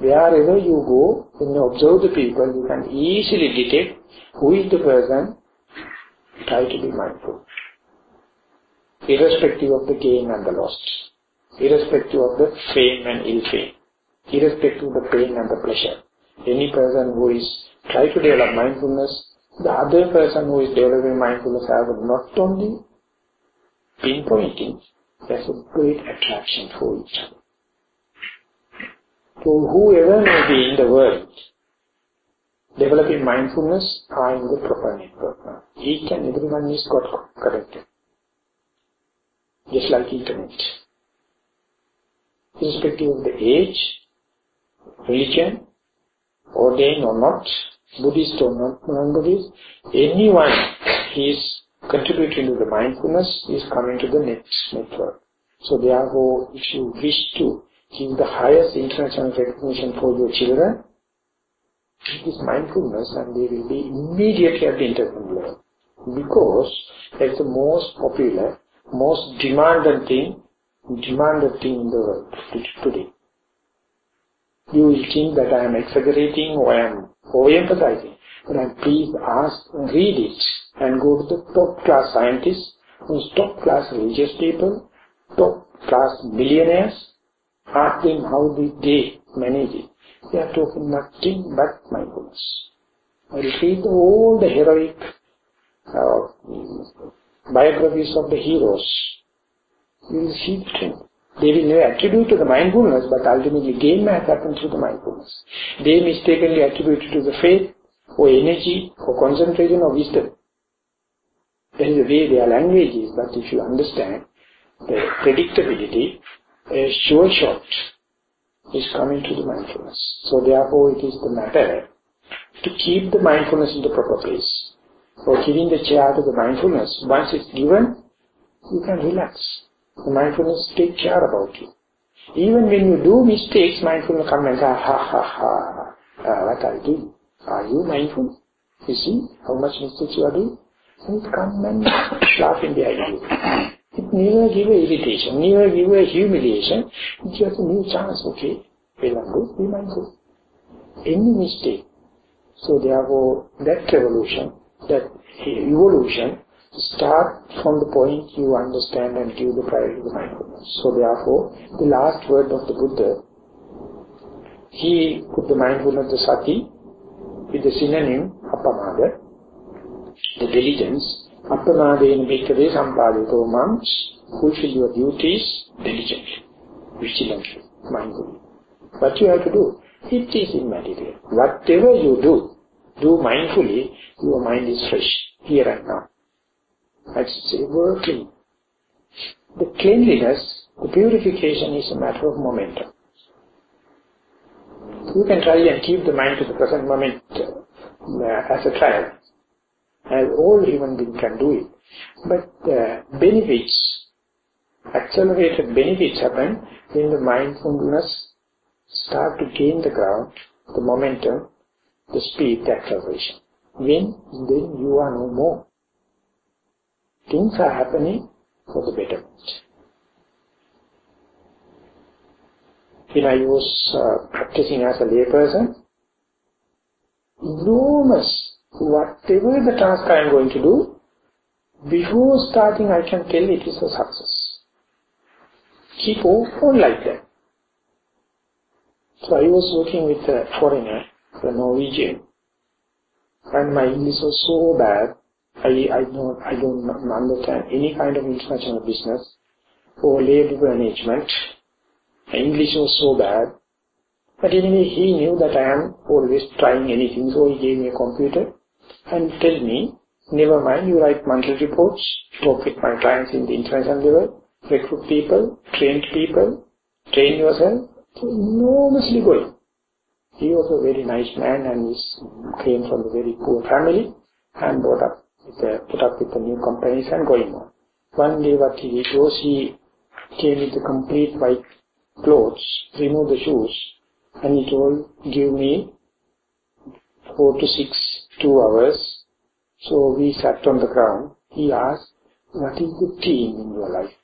Wherever you go, when you observe the people, you can easily detect who is the person, try to be mindful. Irrespective of the gain and the loss, irrespective of the fame and ill fame, irrespective of the pain and the pleasure. Any person who is try to develop mindfulness, the other person who is developing mindfulness have not only pinpointing, there's a great attraction for each other. So whoever may be in the world, developing mindfulness are in the proper network. Each and everyone is got connected. Just like internet. Irrespective of the age, religion, ordained or not, Buddhist or non-Buddhist, anyone is contributing to the mindfulness is coming to the next network. So therefore, if you wish to give the highest international recognition for your children, it is mindfulness and they will be immediately at the internet level. Because that's the most popular, most demanded thing, demanded thing in the world today. You will think that I am exaggerating or I am overemphasizing. But I please ask, read it and go to the top class scientists, top class religious people, top class billionaires, ask them how did they manage it. They are talking nothing but mindfulness. I will read all the heroic uh, biographies of the heroes. You will see the truth. They will never attribute to the mindfulness, but ultimately gain has happened through the mindfulness. They mistakenly attribute to the faith, or energy, or concentration, or wisdom. That is the way their language is, but if you understand the predictability, a sure shot is coming to the mindfulness. So therefore it is the matter to keep the mindfulness in the proper place. For giving the chair to the mindfulness, once it's given, you can relax. Mindfulness take care about you. Even when you do mistakes, mindfulness come and say, ha ha ha, what I do. Are you mindful? You see how much mistakes you are doing? And come and laugh in the eye. It never give a irritation, never give a humiliation. It just a new chance, okay? Well and good, be mindful. Any mistake. So therefore, that revolution, that evolution, start from the point you understand and give the priority to mindfulness. So therefore, the last word of the Buddha, he put the mindfulness, of the sati, with the synonym appamada, the diligence, appamadena bhikkhave sampadito mams, fulfill your duties diligently, vigilantly, mindfully. What you have to do? It is immaterial. Whatever you do, do mindfully, your mind is fresh, here and now. I should say working. The cleanliness, the purification is a matter of momentum. You can try and keep the mind to the present moment uh, as a trial as all human beings can do it. But the benefits, accelerated benefits happen when the mindfulness start to gain the ground, the momentum, the speed, the acceleration. When? Then you are no more. Things are happening for the betterment. When I was uh, practicing as a layperson, enormous, whatever the task I am going to do, before starting I can tell it is a success. Keep on like that. So I was working with a foreigner, a Norwegian, and my English was so bad, I, don't, I don't understand any kind of international business or labor management. English was so bad. But anyway, he knew that I am always trying anything, so he gave me a computer and tell me, never mind, you write monthly reports, work with my clients in the international level, recruit people, train people, train yourself, so enormously going. He was a very nice man and he came from a very poor family and brought up with a, put up with the new companies and going on. One day what he did was he came with the complete white clothes, removed the shoes and he told, give me four to six, two hours. So we sat on the ground. He asked, what is the team in your life?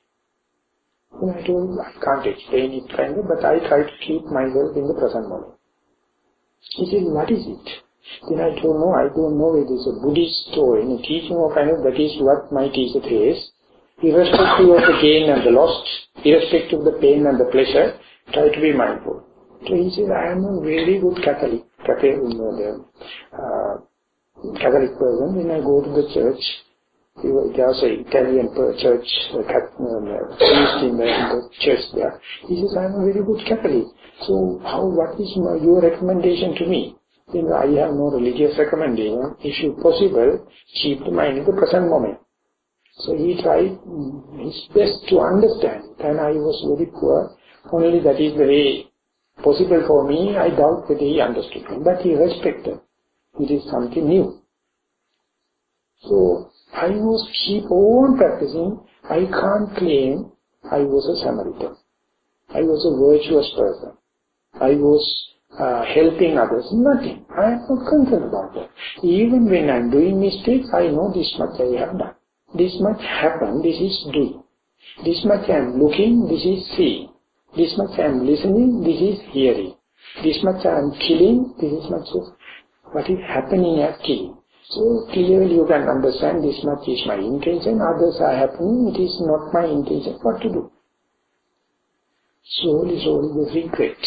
And I told I can't explain it kind of, but I try to keep myself in the present moment. He said, what is it? Then I told no, I don't know whether it's a Buddhist story. or any teaching or kind of, that is what my teacher says. Irrespective of the gain and the loss, irrespective of the pain and the pleasure, try to be mindful. So he said, I am a very good Catholic, Catholic, you know, uh, Catholic person. When I go to the church, there was an Italian church, a priest in the, in the church there. He says, I am a very good Catholic. So how, what is my, your recommendation to me? Then I have no religious recommendation. If you possible, keep the mind in the present moment. So he tried mm, his best to understand and I was very poor. Only that is the way possible for me. I doubt whether he understood me. But he respected. It is something new. So I was keep on practicing. I can't claim I was a Samaritan. I was a virtuous person. I was uh, helping others. Nothing. I am not concerned about that. Even when I am doing mistakes, I know this much I have done. This much happened, this is doing. This much I am looking, this is seeing. This much I am listening, this is hearing. This much I am killing, this is much of what is happening as killing. So clearly you can understand this much is my intention, others are happening, it is not my intention, what to do? Slowly, slowly the regret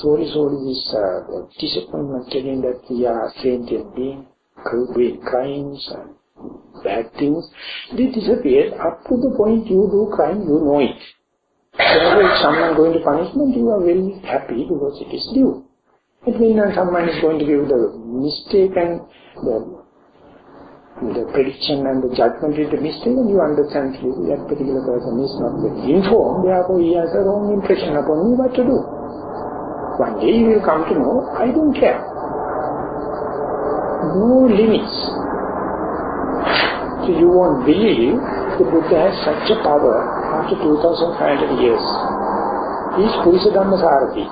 slowly, slowly this uh, disappointment telling that we are sentient beings, doing crimes and bad things, they disappear up to the point you do crime, you know it. Whenever if someone going to punishment, you are very happy because it is due. But when someone is going to give the mistake and the the prediction and the judgment is the mistake, and you understand that particular person is not informed, therefore he has a wrong impression upon me what to do. One day you will come to know, I don't care. No limits. So you won't believe the Buddha has such a power after 2500 years. He is Purisa Damma Sarathi.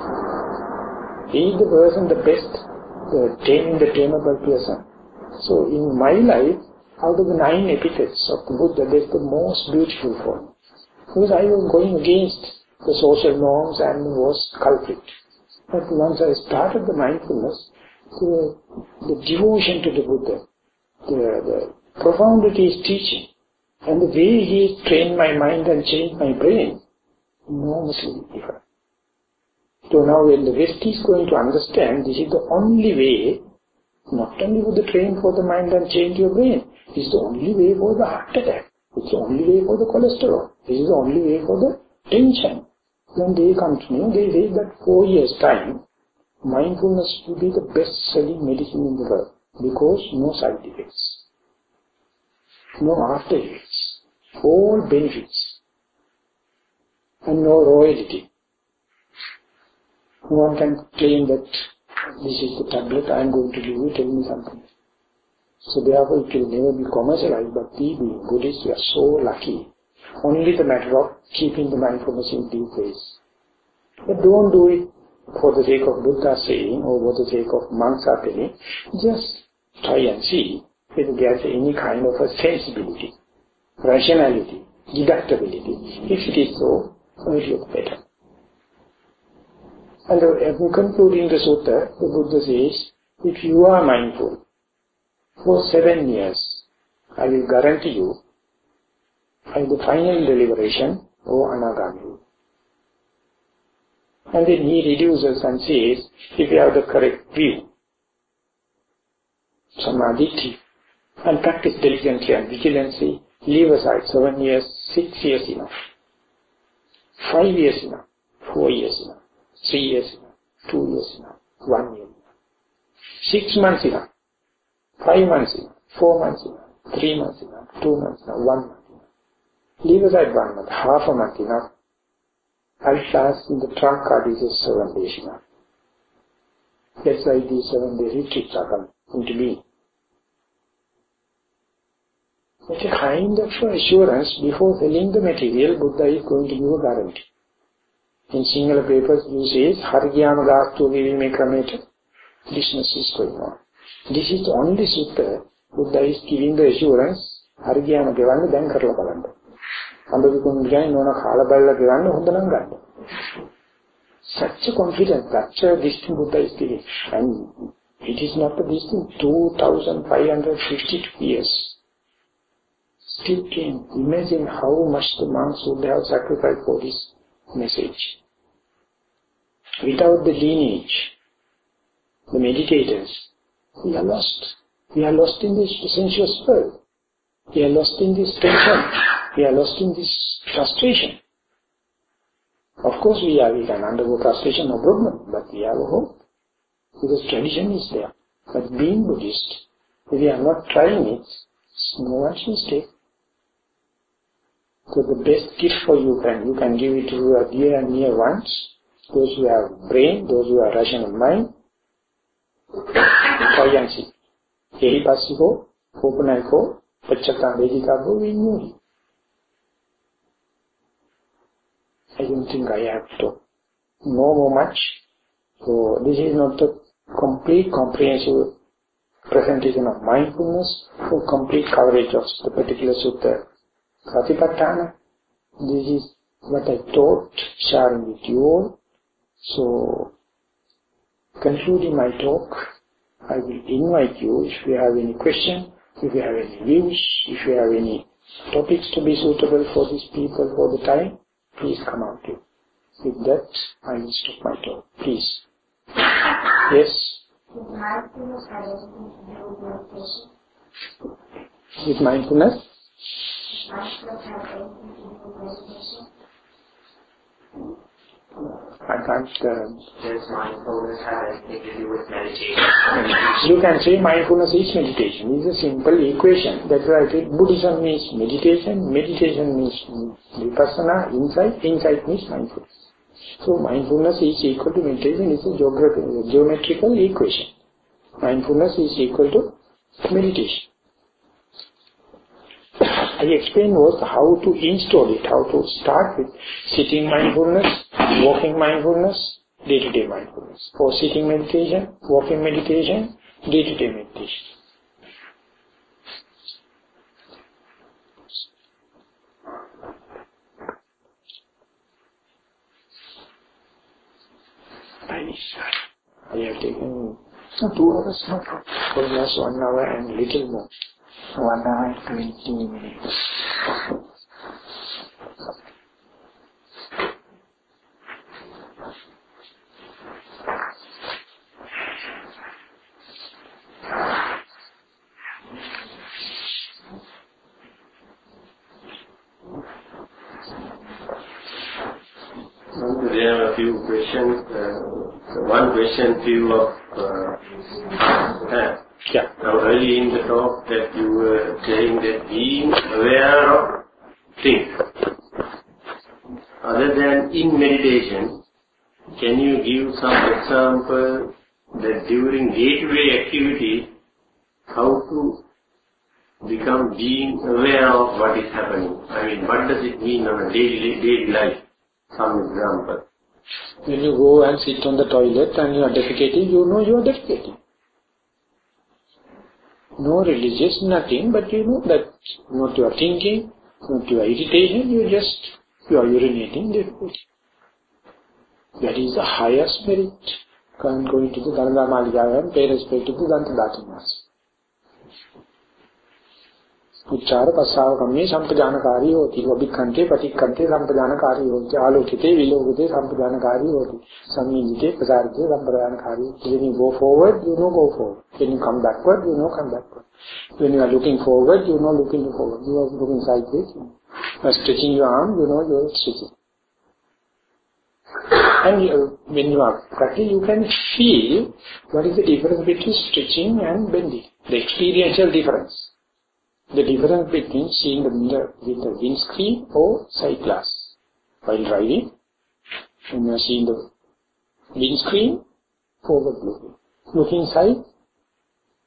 He is the person, the best, the taming the tameable person. So in my life, out of the nine epithets of the Buddha, that's the most beautiful me. Because I was going against the social norms and was culprit. But once I started the mindfulness, the, the devotion to the Buddha, the, the profundity is teaching, and the way he trained my mind and changed my brain, enormously different. So now when the West is going to understand, this is the only way, not only for the train for the mind and change your brain, it's the only way for the heart attack. It's the only way for the cholesterol. This is the only way for the tension. When they continue, they say that four years time, mindfulness will be the best selling medicine in the world because no side effects, no after effects, all benefits, and no royalty. No one can claim that this is the tablet I am going to give you, tell me something. So therefore it will never be commercialized, but we being Buddhists, we are so lucky only the matter of keeping the mindfulness in deep ways. But don't do it for the sake of Buddha saying or for the sake of monks are. Just try and see whether there's any kind of a sensibility, rationality, deductibility. If it is so, it will look better. And uh, concluding the sutta, the Buddha says, if you are mindful for seven years, I will guarantee you, in the final deliberation, O Anagami. And then he reduces and says, if you have the correct view, samadhi, and practice diligently and vigilantly, leave aside seven years, six years enough, five years enough, four years enough, three years enough, two years enough, one year enough, six months enough, five months enough, four months enough, three months enough, two months enough, one month. Leave aside one month, half a month, you know. I'll fast in the truck or this is seven days you now. That's why these seven days retreats are come into being. It's a kind of assurance before selling the material, Buddha is going to give a guarantee. In single papers, you says, Harigiyama Gastu Vivime Krameta, business is going on. This is only sutta Buddha is giving the assurance, Harigiyama Gevanga Dan Karla Balanda. බලන්න. අඹවිකුන් කියන්නේ නෝන කාලා බලලා ගෙවන්න හොඳ නම් ගන්න. Such a confidence, such a distinct Buddha is giving. And it is not a distinct 2552 years. Still can imagine how much the monks would have sacrificed for this message. Without the lineage, the meditators, we are lost. We are lost in this sensuous world. We are lost in this tension. We are lost in this frustration. Of course we are, we can undergo frustration, no problem, but we have a hope. Because tradition is there. But being Buddhist, if we are not trying it, it's no one's mistake. So the best gift for you can, you can give it to your dear and near ones, those who have brain, those who have rational mind, try and see. එහි පස්සිකෝ ඕපනයිකෝ පච්චත්තං වේදිකාබෝ විඤ්ඤෝහි I don't think I have to know more much. So this is not the complete comprehensive presentation of mindfulness or complete coverage of the particular sutta Satipatthana. This is what I thought sharing with you all. So, concluding my talk, I will invite you if you have any question, if you have any views, if you have any topics to be suitable for these people for the time, Please come out here. With that, I will stop my talk. Please. Yes? With mindfulness to do with meditation? With mindfulness? Mindfulness have anything to do with meditation? Uh, Does mindfulness have anything to do with meditation? You can say mindfulness is meditation. It's a simple equation. That's why I say Buddhism means meditation, meditation means vipassana, insight, insight means mindfulness. So mindfulness is equal to meditation is a geometrical equation. Mindfulness is equal to meditation. I explained was how to install it, how to start with sitting mindfulness, walking mindfulness, day-to-day -day mindfulness. For sitting meditation, walking meditation, day-to-day -day meditation. I have taken two hours, no almost one hour and little more one hour and 20 minutes. There are a few questions. Question, few of uh, yeah. Now early in the talk that you were saying that being aware of things, other than in meditation, can you give some example that during day-to-day -day activity, how to become being aware of what is happening? I mean, what does it mean on a daily, daily life? Some example. When you go and sit on the toilet and you are defecating, you know you are defecating. no religious, nothing, but you know that not your thinking, not your irritation, you just, you are urinating That is the highest merit. Going to the Ganga Malika and pay respect to the Dantadatimas. उच्चार पश्चाव कमी संपदानकारी होती अभिखंते प्रतिखंते संपदानकारी होती आलोकिते विलोकिते संपदानकारी होती सम्मिलिते प्रसारिते संप्रदानकारी when you go forward you know go forward when you come backward you know come backward when you are looking forward you know looking forward you are looking sideways you are stretching your arm you know you are stretching and you, when you are practicing you can feel what is the difference between stretching and bending the experiential difference the difference between seeing the mirror with the windscreen or side glass. While driving, when you are seeing the windscreen, forward looking. Looking side,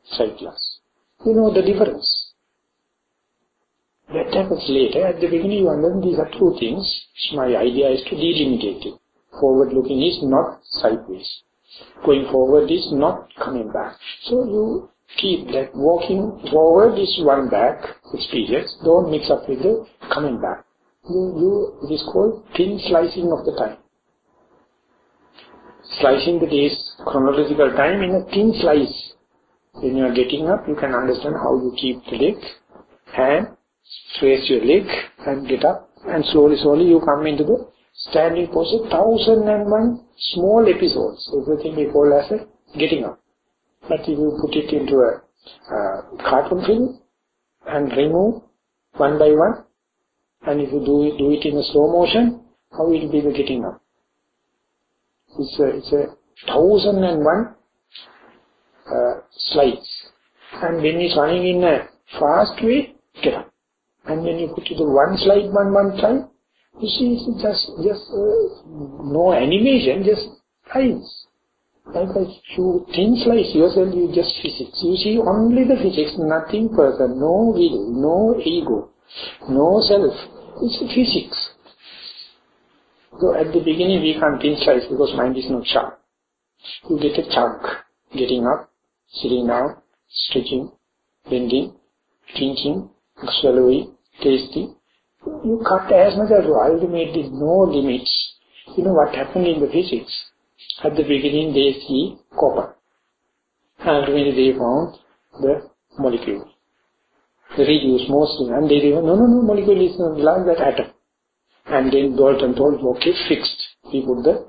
side glass. You know the difference. That happens later. At the beginning you understand these are two things. My idea is to delimitate it. Forward looking is not sideways. Going forward is not coming back. So you keep that walking forward is one back experience. Don't mix up with the coming back. You, you, it is called thin slicing of the time. Slicing the day's chronological time in a thin slice. When you are getting up, you can understand how you keep the leg and trace your leg and get up and slowly, slowly you come into the standing posture. Thousand and one small episodes. Everything we call as a getting up. But if you put it into a uh, cartoon film and remove one by one, and if you do it, do it in a slow motion, how will be getting up? It's a, it's a thousand and one uh, slides. And when it's running in a fast way, get up. And when you put it in one slide, one, one slide, you see it's just, just uh, no animation, just lines. Because you things like yourself, you just physics. You see only the physics, nothing person, no will, no ego, no self. It's physics. So at the beginning we can't twice because mind is not sharp. You get a chunk, getting up, sitting down, stretching, bending, drinking, swallowing, tasting. You cut as much as you ultimately no limits. You know what happened in the physics? At the beginning they see copper. And when they found the molecule. They reduce mostly and they even, no, no, no, molecule is not like that atom. And then Dalton told, okay, fixed. We put the,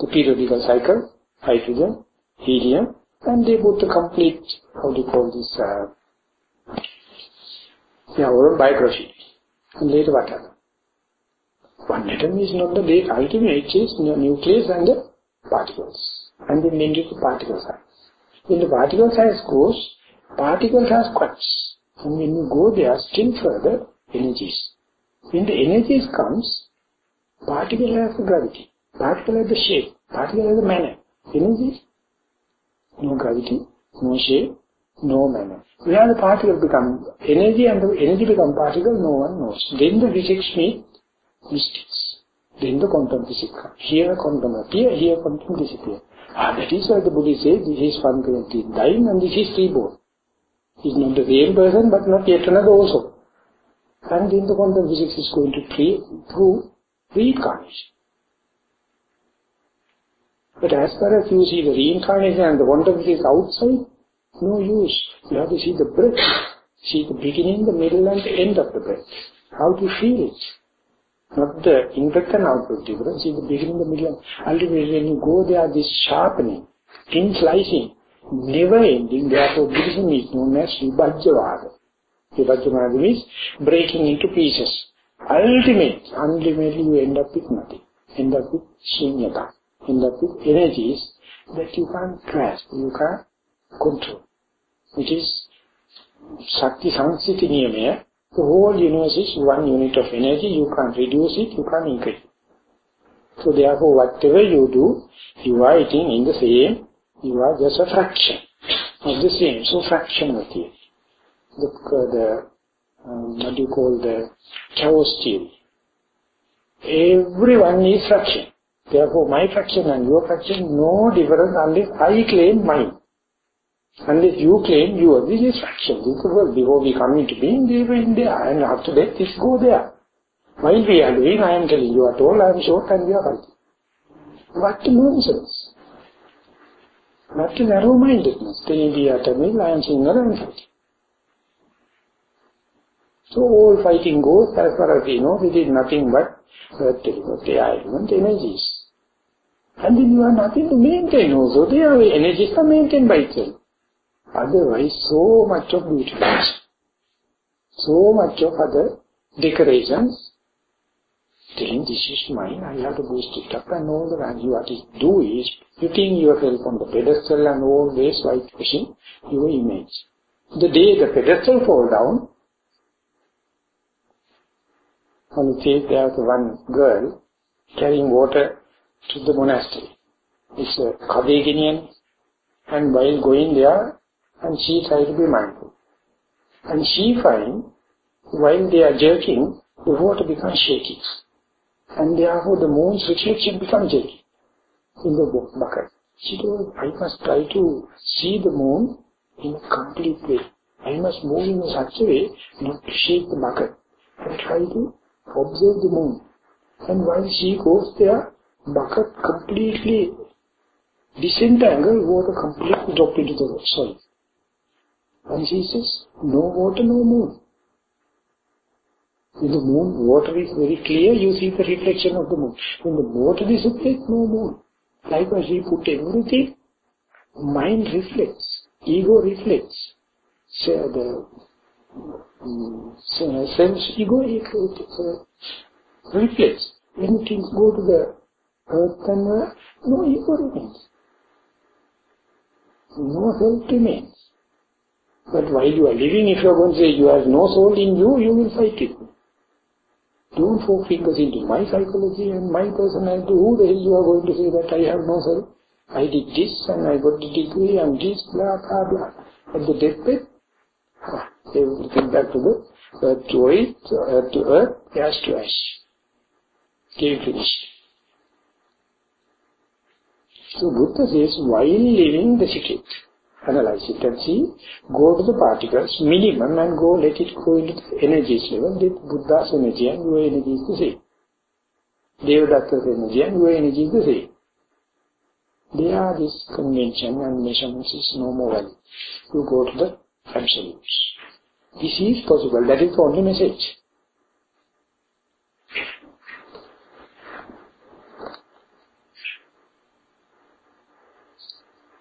the periodical cycle, hydrogen, helium, and they put the complete, how do you call this, uh, yeah, or biography. And later what happened? One atom is not the big ultimate, it is nucleus and the particles. And link it to particle size. When the particle size goes, particle has quarks. And when you go there, still further, energies. When the energies comes, particle has the gravity, particle has the shape, particle has the manner. Energies, no gravity, no shape, no manner. Where the particle become energy and the energy become particle, no one knows. Then the physics meet mystics. Then the quantum physics. Here quantum appear, here quantum disappear. Ah, that is why the Buddha says this is fundamentally dying and this is reborn. He is not the same person but not yet another also. And then the quantum physics is going to pre prove reincarnation. But as far as you see the reincarnation and the quantum physics outside, no use. You have to see the breath. See the beginning, the middle and the end of the breath. How to feel it. Not the input and output difference, in the beginning, the middle. Ultimately, when you go there, this sharpening, thin slicing, never ending, therefore Buddhism is known as Vibhajyavada. Vibhajyavada means breaking into pieces. Ultimate, ultimately you end up with nothing. End up with shunyata. End up with energies that you can't grasp, you can't control. It is Shakti Sansiti Niyamaya, the whole universe is one unit of energy. You can't reduce it, you can't increase it. So therefore, whatever you do, you are eating in the same, you are just a fraction of the same. So fractionality. The, uh, the um, what do you call the chaos theory. Everyone is fraction. Therefore, my fraction and your fraction, no difference unless I claim mine. Unless you claim you are this fraction, this world, before oh, we come into being, they were in there, and after death, this go there. While we are doing, I am telling you are tall, I am short, and we are fighting. What nonsense. What narrow-mindedness. Then we are Tamil, I am I am fighting. So all fighting goes, as far as we know, it is nothing but air element, energies. And then you have nothing to maintain also. They are energies are maintained by itself. Otherwise, so much of beauty, so much of other decorations, telling this is mine, I have to boost it up and all the value what it do is putting yourself on the pedestal and always whitewashing your image. The day the pedestal fall down, on the take there's one girl carrying water to the monastery. It's a Kadeginian and while going there, and she try to be mindful. And she find while they are jerking, the water becomes shaky. And therefore the moon's reflection becomes jerky in the bucket. She told, I must try to see the moon in a complete way. I must move in such a way not to shake the bucket and try to observe the moon. And while she goes there, bucket completely disentangled, water completely drop into the soil. And she says, no water, no moon. In the moon, water is very clear, you see the reflection of the moon. When the water disappears, no moon. Likewise, we put everything, mind reflects, ego reflects. So the um, sense ego uh, reflects. When things go to the earth and uh, no ego remains. No self remains. But while you are living, if you are going to say you have no soul in you, you will fight it. Don't four fingers into my psychology and my personality. Who the hell you are going to say that I have no soul? I did this and I got the degree and this, blah, blah, blah. At the deathbed, everything back to the earth to earth, earth to earth, ash to ash. Game finished. So Buddha says, while living the secret, analyze it and see, go to the particles, minimum, and go let it go into the energies level. With Buddha's energy and your energy is the same. Devadatta's energy and your energy is the same. There are this convention and measurements is no more value. You go to the absolute. This is possible. That is the only message.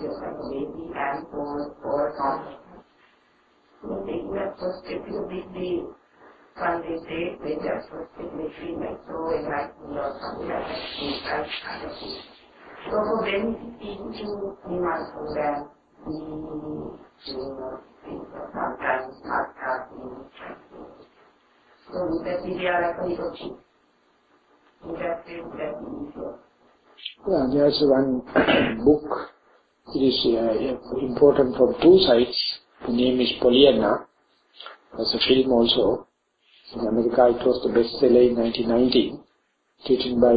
and for, for a complex taking that first step is a big deal. Some they say they just first step they feel like so enlightened or something like that. Inside kind of thing. So for them that or sometimes not happening. So that be the like a little chip? Would that be would easier? Yeah, there's one book. It is uh, important from two sides. The name is Pollyanna. There's a film also. In America it was the bestseller in 1919, written by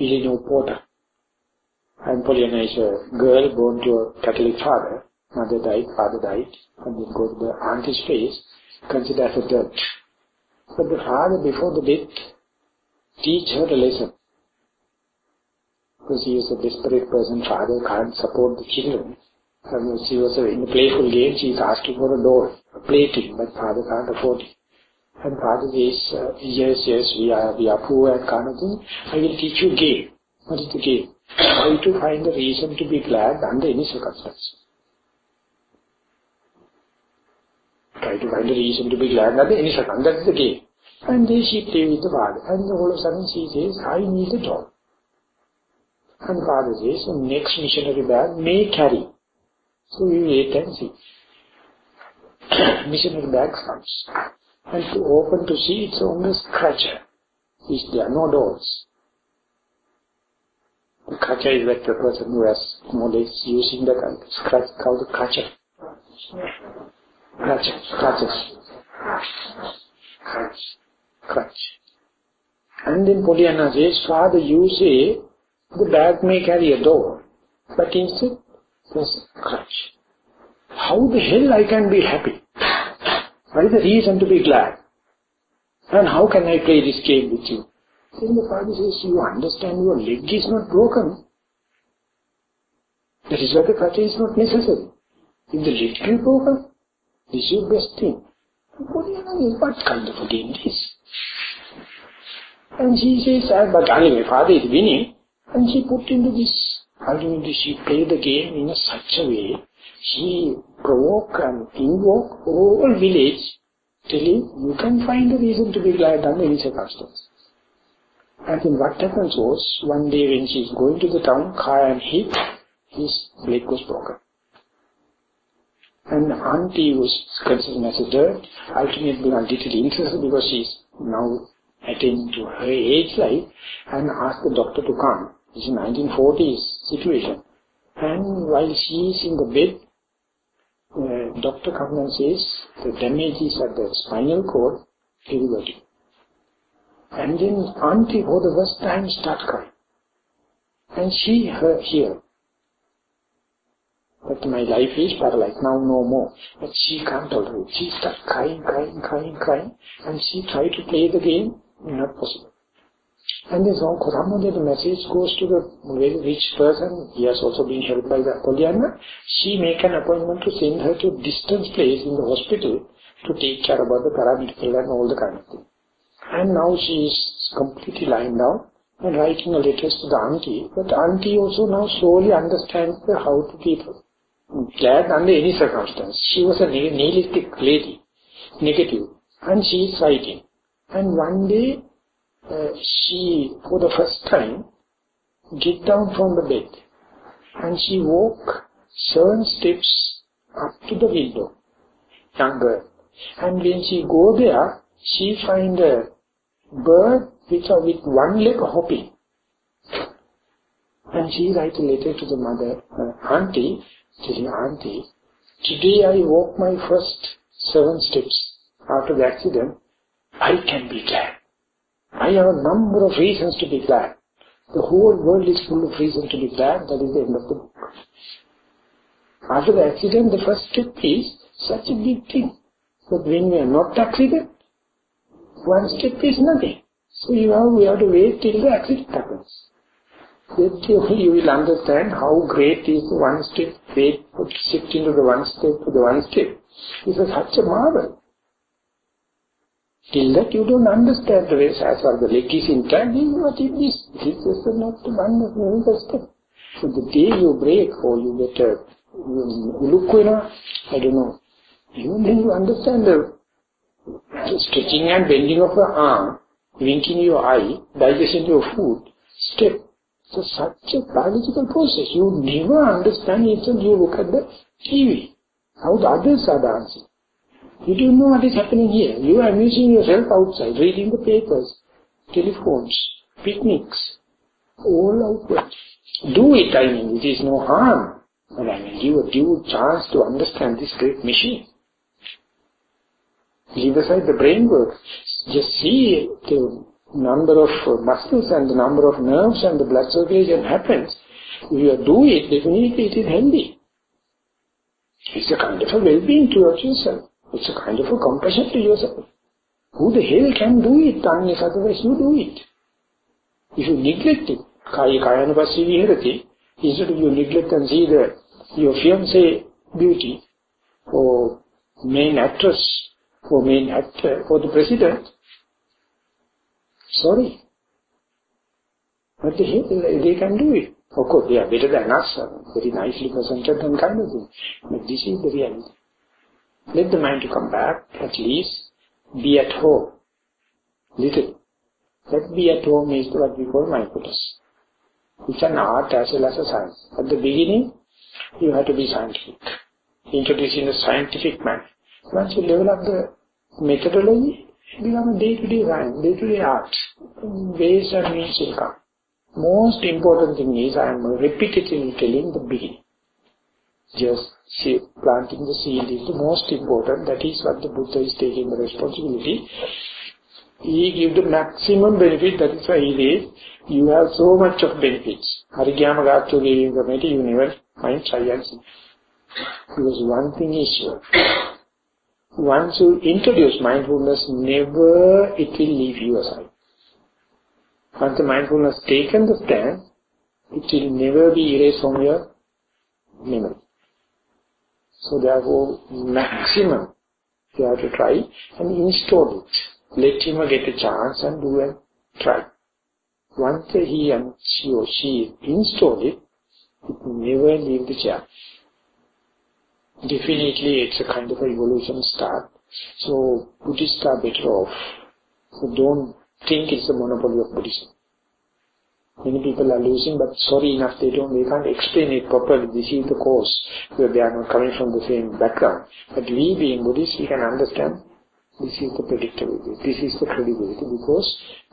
Eleanor Porter. And Pollyanna is a girl born to a Catholic father. Mother died, father died, and then go to the auntie's place, considered as a dirt. But the father, before the death, teach her a lesson. Because he is a desperate person, father can't support the children. And she was in a playful game, she is asking for a doll, a plaything, but father can't afford it. And father says, uh, yes, yes, we are, we are poor and kind of thing. I will teach you game. What is the game? Try to find a reason to be glad under any circumstance. Try to find a reason to be glad under any circumstance. That is the game. And then she play with the father. And all of a sudden she says, I need a job. And father says, next missionary bag may carry. So we wait and see. missionary bag comes. And to open to see it's only scratcher. Is there no doors. The crutcher is like the person who has knowledge using the scratch called the crutcher. Crutch, crutches. Crutch. Crutch. And then Pollyanna says, Father, you say the bag may carry a door, but instead a crutch. How the hell I can be happy? What is the reason to be glad? And how can I play this game with you? Then the father says, you understand your leg is not broken. That is why the crutch is not necessary. If the leg is broken, this is your best thing. What kind of a game this? And she says, but anyway, father is winning. And she put into this, ultimately she played the game in a such a way, she provoke and invoke whole village, telling you can find a reason to be glad under any circumstance. And then what happens was, one day when she is going to the town, car and hit, his leg was broken. And auntie was considered as a dirt, ultimately a little interested because she is now attending to her age life and asked the doctor to come. This is 1940s situation. And while she is in the bed, uh, doctor comes and says the damage is at the spinal cord, everybody. And then auntie for the first time start crying. And she her here. But my life is paralyzed, now no more. But she can't tolerate. She start crying, crying, crying, crying. And she tried to play the game, not possible. And suddenly the message goes to the very rich person, he has also been helped by the Pollyanna. She make an appointment to send her to a distant place in the hospital to take care about the paramedical and all the kind of thing. And now she is completely lying down and writing a letters to the auntie. But auntie also now slowly understands how to keep glad under any circumstance. She was a nihilistic lady, negative, and she is writing. And one day, uh, she, for the first time, get down from the bed, and she walk seven steps up to the window, young girl. And when she go there, she find a bird which with one leg hopping. And she write a letter to the mother, uh, auntie, telling auntie, today I walk my first seven steps after the accident, I can be glad. I have a number of reasons to be glad. The whole world is full of reasons to be glad, that is the end of the book. After the accident, the first step is such a big thing. But when we are not accident, one step is nothing. So you have, we have to wait till the accident happens. Then you will understand how great is the one step, wait, shift into the one step to the one step. It's such a marvel. Till that you don't understand the way as far the leg is intact, what is this? This is not one step. So the day you break or you get a mm, look, you I don't know, even then you understand the stretching and bending of your arm, winking your eye, digesting your food, step. So such a biological process. You never understand it until you look at the TV. How the others are dancing. You don't know what is happening here. You are amusing yourself outside, reading the papers, telephones, picnics, all outward. Do it, I mean, it is no harm. But I mean, give a due chance to understand this great machine. Leave aside the brain work. Just see the number of muscles and the number of nerves and the blood circulation happens. If you do it, definitely it is healthy. It's a kind of a well-being towards yourself. It's a kind of a compassion to yourself. Who the hell can do it unless otherwise you do it? If you neglect it, kaya kayanupassi viharati, instead of you neglect and see the, your fiancé beauty, or main actress for main actor, uh, for the president, sorry. But they, they can do it. Of course, they are better than us, uh, very nicely presented and kind of thing. But this is the reality. Let the mind to come back, at least be at home. Little. Let be at home is what we call mindfulness. It's an art as well as a science. At the beginning, you have to be scientific. Introducing a scientific man Once you level the methodology, it becomes a day-to-day science, day-to-day art. Ways and means will come. Most important thing is I am repetitively telling the beginning. Just see, planting the seed is the most important. That is what the Buddha is taking the responsibility. He gives the maximum benefit. That is why he says, you have so much of benefits. Harigama Gattu giving the matter, you never find science. Because one thing is sure. Once you introduce mindfulness, never it will leave you aside. Once the mindfulness taken the stand, it will never be erased from your memory. So therefore, maximum you have to try and install it. Let him get a chance and do and try. Once he and she or she install it, it never leave the chair. Definitely it's a kind of a evolution start. So Buddhists are better off. So don't think it's a monopoly of Buddhism. Many people are losing, but sorry enough, they don't, they can't explain it properly. This is the cause, where they are not coming from the same background. But we being Buddhists, we can understand this is the predictability, this is the credibility, because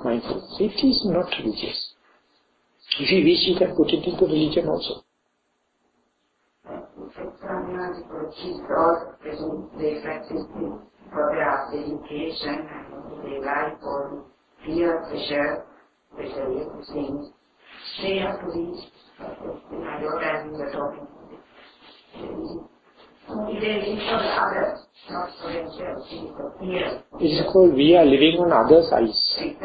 mindfulness, it is not religious. If you wish, you can put it into religion also. They practice for their education and their life or peer pressure, especially things they have to be advertising the talking. Only they live for the others, not for themselves. It is called we are living on others' eyes. We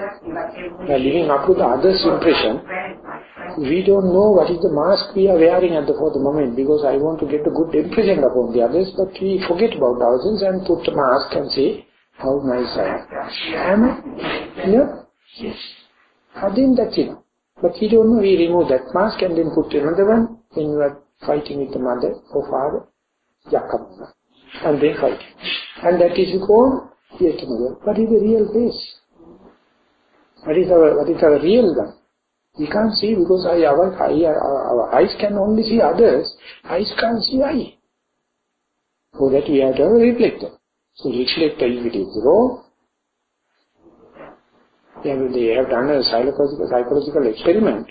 are living up to the others' impression. Friend, my friend. We don't know what is the mask we are wearing at the for the moment because I want to get a good impression upon the others, but we forget about ourselves and put the mask and say how nice I am. Am I? Yeah. I think that's it. But we don't know, we remove that mask and then put another one when you are fighting with the mother or father, yakamana, and then fight. And that is called another. What is the real face? What is our, what is our real one? We can't see because I, our, eye, our, our eyes can only see others, eyes can't see I. So that we have to have a reflector. So reflector, if it is wrong, they have, they have done a psychological, psychological experiment.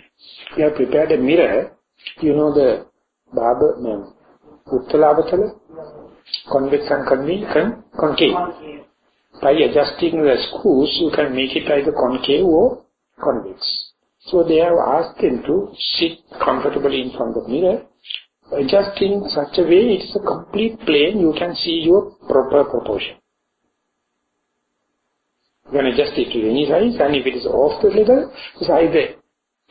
They have prepared a mirror. You know the barber, no, Uttalavatala, convex and conve- con, concave. By adjusting the screws, you can make it either concave or convex. So they have asked them to sit comfortably in front of the mirror, adjusting such a way it is a complete plane, you can see your proper proportion. You can adjust it to any size and if it is off the level, it's either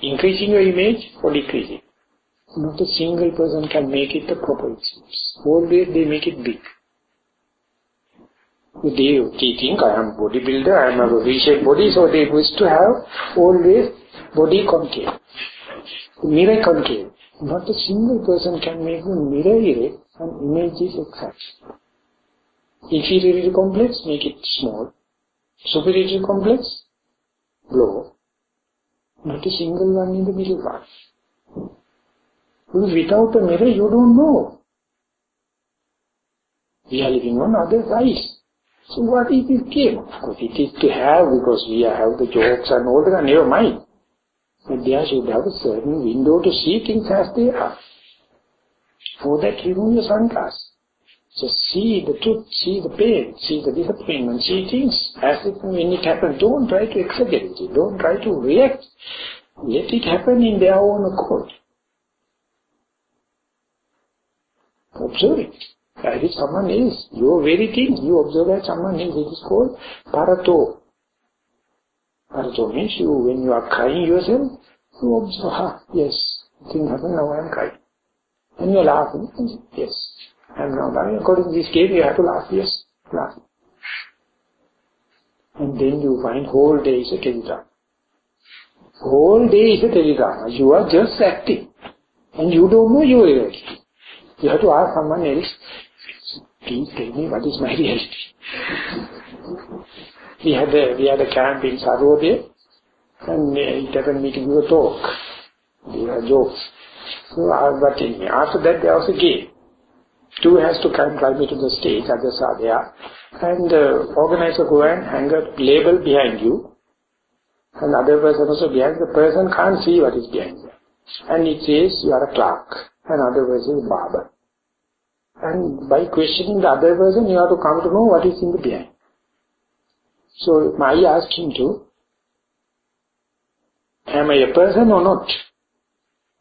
increasing your image or decreasing. Not a single person can make it the proper image. Always they make it big. They, they think I am bodybuilder, I am a V-shaped body, so they wish to have always body concave. Mirror concave. Not a single person can make the mirror erect and image is exact. Inferiority complex, make it small. Superiority complex, low. Not a single one in the middle. Because without a mirror, you don't know. We are living on other eyes. So what is this game? Of course, it is to have because we have the jokes and all that, never mind. But there should have a certain window to see things as they are. For that, remove your sunglass. Just see the truth, see the pain, see the disappointment, see things as it when it happens. Don't try to exaggerate it. Don't try to react. Let it happen in their own accord. Observe it. As if someone else. Your very thing, you observe that someone else. It is called parato. Parato means you, when you are crying yourself, you observe, ah, yes, thing happened, now I am crying. And you are laughing, yes, I am now laughing. According to this game, you have to laugh, yes, laugh. And then you find whole day is a teledrama. Whole day is a teledrama. You are just acting. And you don't know you are acting. You have to ask someone else, please tell me what is my reality. we had a, we had a camp in Sarvodaya and uh, it happened me to a talk. There were jokes. So, uh, but in, after that there was a game. Two has to come climb to the stage, others are there. And uh, organizer go and hang a label behind you. And other person also behind. The person can't see what is behind you. And it says you are a clerk. And other person is barber. And by questioning the other person, you have to come to know what is in the behind. So I asked him to, am I a person or not?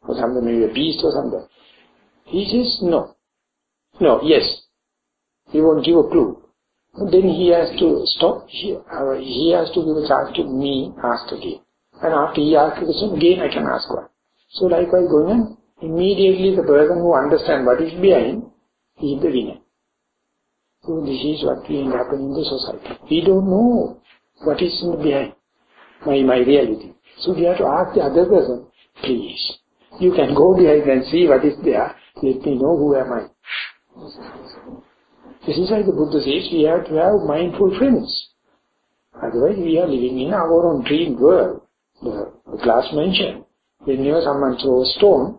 Or something, maybe a beast or something. He says, no. No, yes. He won't give a clue. Then he has to stop. He, uh, he has to give a chance to me ask again. And after he asks the question, again I can ask one. So likewise going on, immediately the person who understands what is behind, he is the winner. So this is what will happen in the society. We don't know what is behind, my, my reality. So we have to ask the other person, please, you can go behind and see what is there, let me know who am I. This is why the Buddha says we have to have mindful friends. Otherwise we are living in our own dream world. The, class mentioned, whenever someone throws a stone,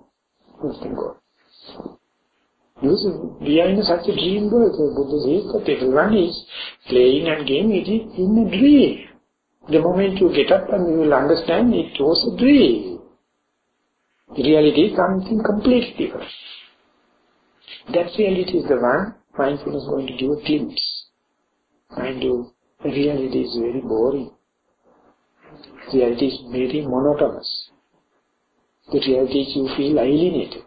nothing goes. We are in such a dream world. The Buddha says that everyone is playing and game, it is in a dream. The moment you get up and you will understand it was a dream. The reality is something completely different. That reality is the one mindfulness is going to give a glimpse. Mind you, uh, reality is very boring. Reality is very monotonous. The reality is you feel alienated.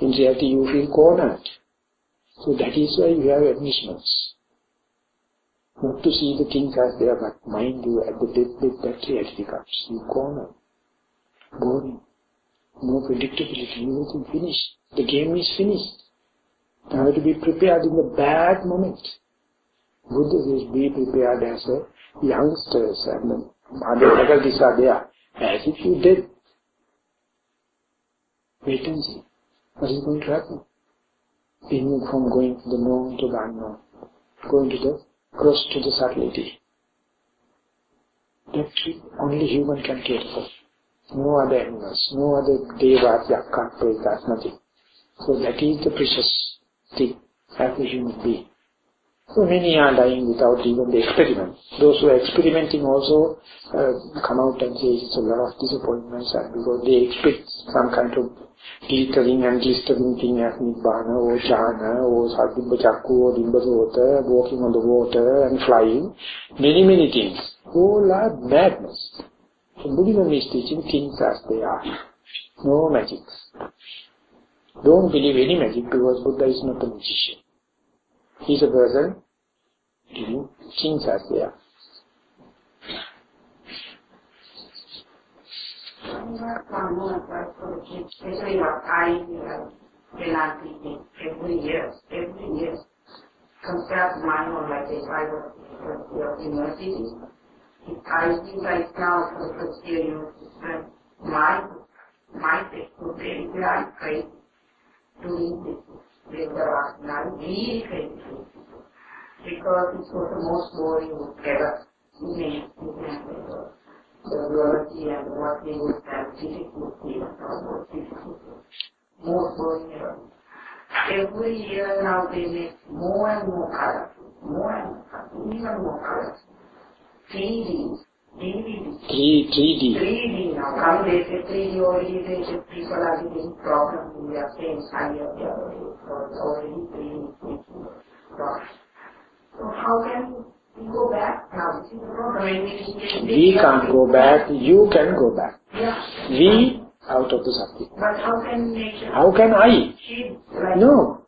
In reality you feel cornered. So that is why you have admissions. Not to see the things as they are, but mind you at the depth that that reality comes. You corner. Boring. No predictability. Everything finished. The game is finished. You have to be prepared in the bad moment. Buddha says be prepared as a youngsters and the faculties are there. As if you did. Wait and see. What is going to happen? Being from going to the known to the unknown, going to the cross to the subtlety. That only human can care for. No other animals, no other devas, yakka, pretas, nothing. So that is the precious thing as a human being. So many are dying without even the experiment. Those who are experimenting also uh, come out and say it's a lot of disappointments because they expect some kind of glittering and glistering thing as Nibbana or Jhana or Sadhibba Chakku or Dibbasota, walking on the water and flying. Many, many things. All are madness. So Buddhism is teaching things as they are. No magics. Don't believe any magic because Buddha is not a magician. He's a person giving things as they are. Every year, every year, compared to my own, like if I was at university, I think right now for the first year university, my, my textbook, very great to with the really painful. Because it was the most boring book ever. Made the biology and what they would have difficulty or difficult. Most boring ever. Every year now they make more and more colorful, more and more colorful, even more colorful. 3D, 3, 3D. 3D now. Come they say 3D already they say people are in their same side of their body. So it's already 3D problem. So how can we go back now? Problem. We, We can't go back, you can go back. Yeah. We out of the subject. But how can nature How can I? like No.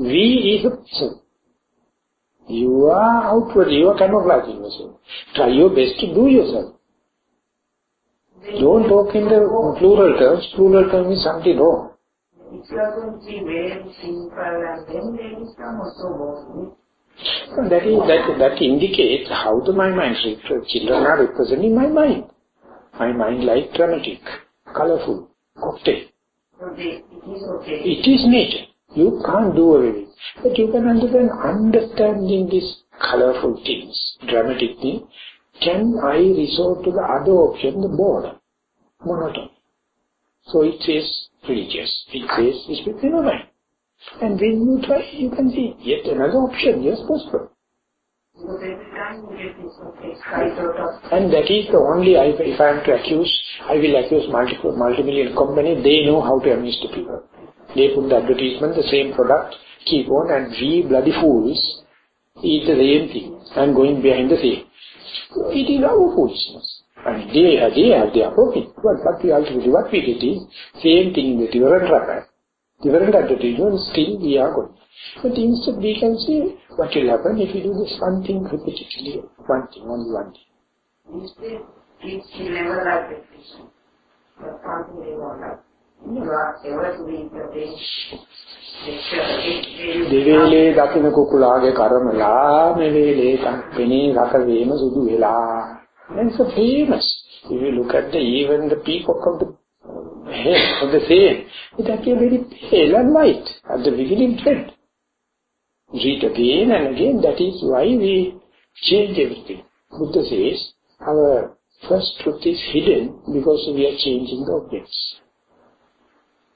We is a. You are outward, you are camouflaging yourself. Try your best to do yourself. Don't talk in the plural terms. Plural term is something wrong. If you are going to be very simple and then they become also boring. And That is that that indicates how the my mind children are representing my mind. My mind like dramatic, colorful, cocktail. So it is okay. It is nature. You can't do with. But you can understand, understanding these colorful things, dramatic can I resort to the other option, the boredom, monotony. So it says religious, it says spiritual mind. And when you try, you can see yet another option, yes, possible. And that is the only, I, if I am to accuse, I will accuse multiple, multi-million company, they know how to amuse the people. They put the advertisement, the same product, keep on, and we bloody fools eat the same thing and going behind the same. It is our foolishness. Mean, they, they have their profit, but, but we ultimately what we get is same thing in the different wrapper, different advertisement, still we are going. But instead we can see what will happen if you do this one thing repeatedly, one thing, only one thing. never like the vision. But something they won't like. You are ever to be the best lecture, they දෙවේලේ දකින්න කුකුලාගේ කරමලා මෙවේලේ පෙනේ රට වේම සුදු වෙලා and so famous if you look at the even the peacock of the head of the same it appears very pale and white at the beginning trend read again and again that is why we change everything Buddha says our first truth is hidden because we are changing the objects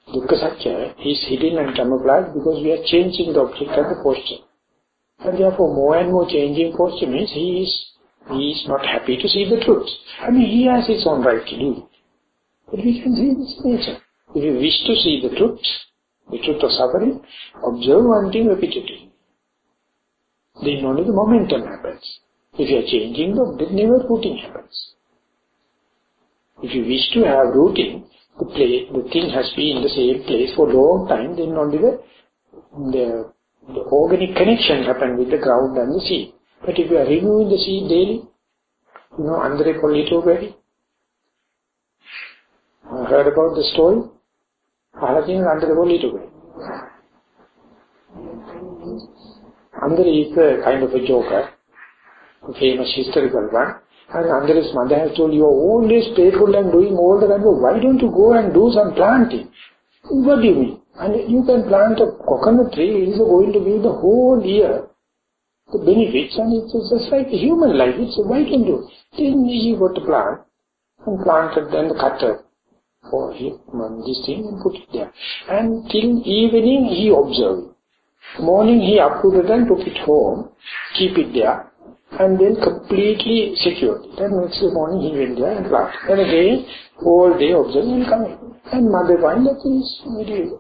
Dukkha Satya is hidden and camouflaged because we are changing the object and the posture. And therefore more and more changing posture means he is, he is not happy to see the truth. I mean he has his own right to do it. But we can see this nature. If you wish to see the truth, the truth of suffering, observe one thing repeatedly. Then only the momentum happens. If you are changing the object, never rooting happens. If you wish to have rooting, the the thing has been in the same place for long time, then only the, the, the organic connection happen with the ground and the seed. But if you are removing the seed daily, you know Andare Polito very. I heard about the story. I think Andare Polito very. Andare is a kind of a joker, a famous historical one. And Andare's mother has told you are always faithful and doing all the time. Why don't you go and do some planting? What do you mean? And you can plant a coconut tree, it is going to be the whole year. The benefits and it's just like human life. It's why don't you? Then he got the plant and planted then the cutter for him, um, this thing and put it there. And till evening he observed. Morning he uprooted and took it home, keep it there, and then completely secured. Then next morning he went there and laughed. And again, all day observing and coming. And mother find that is very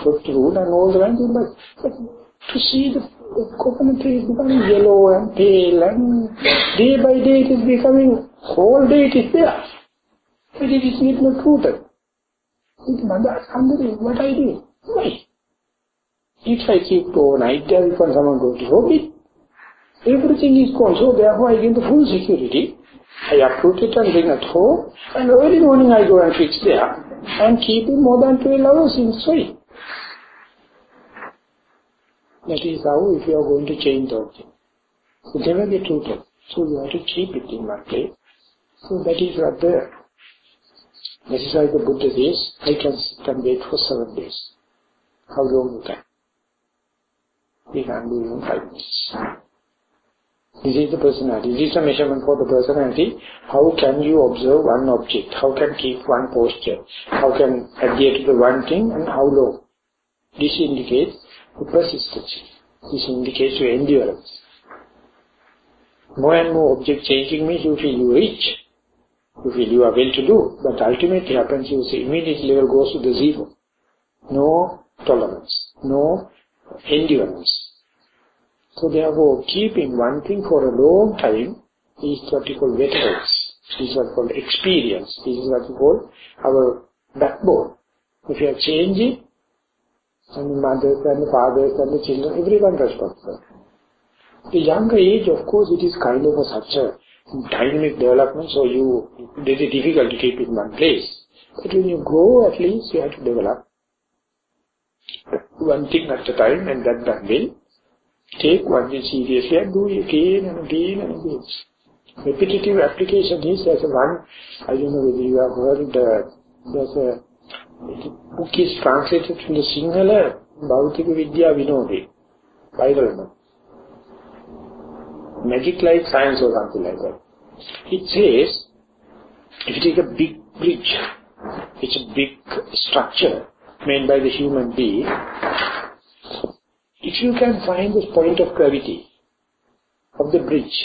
strict rule and all the time, but, but to see the, the coconut tree is becoming yellow and pale and day by day it is becoming, whole day it is there. But it is not rooted. His mother asked what I do? Why? If I keep overnight there, if someone goes to rob it, Everything is gone. So therefore I get the full security. I uproot it and bring it home. And early morning I go and fix there. And keep it more than 12 hours in soil. That is how if you are going to change the object. It never get rooted. So you have to keep it in one place. So that is what the, that is why the Buddha says, I can sit and wait for seven days. How long you can? We can do five minutes. This is the personality. This is the measurement for the personality. How can you observe one object? How can keep one posture? How can adhere to the one thing and how long? This indicates persistence. This indicates your endurance. More and more object changing means you feel you reach. You feel you are well to do. But ultimately happens you see immediate level goes to the zero. No tolerance. No endurance. So therefore, keeping one thing for a long time is what we call veterans. Is what experience. This is what we call our backbone. If you are changing, and the mothers and the fathers and the children, everyone responsible. The younger age, of course, it is kind of a, such a dynamic development, so you, it is difficult to keep in one place. But when you grow, at least you have to develop one thing at a time, and that done. Take one thing seriously and do it again and again and again. Repetitive application is as a one, I don't know whether you have heard, uh, there's a book is translated from the Sinhala Bhautika Vidya Vinodi, Bible. Magic like science or something like that. It says, if you take a big bridge, it's a big structure made by the human being, If you can find this point of gravity of the bridge,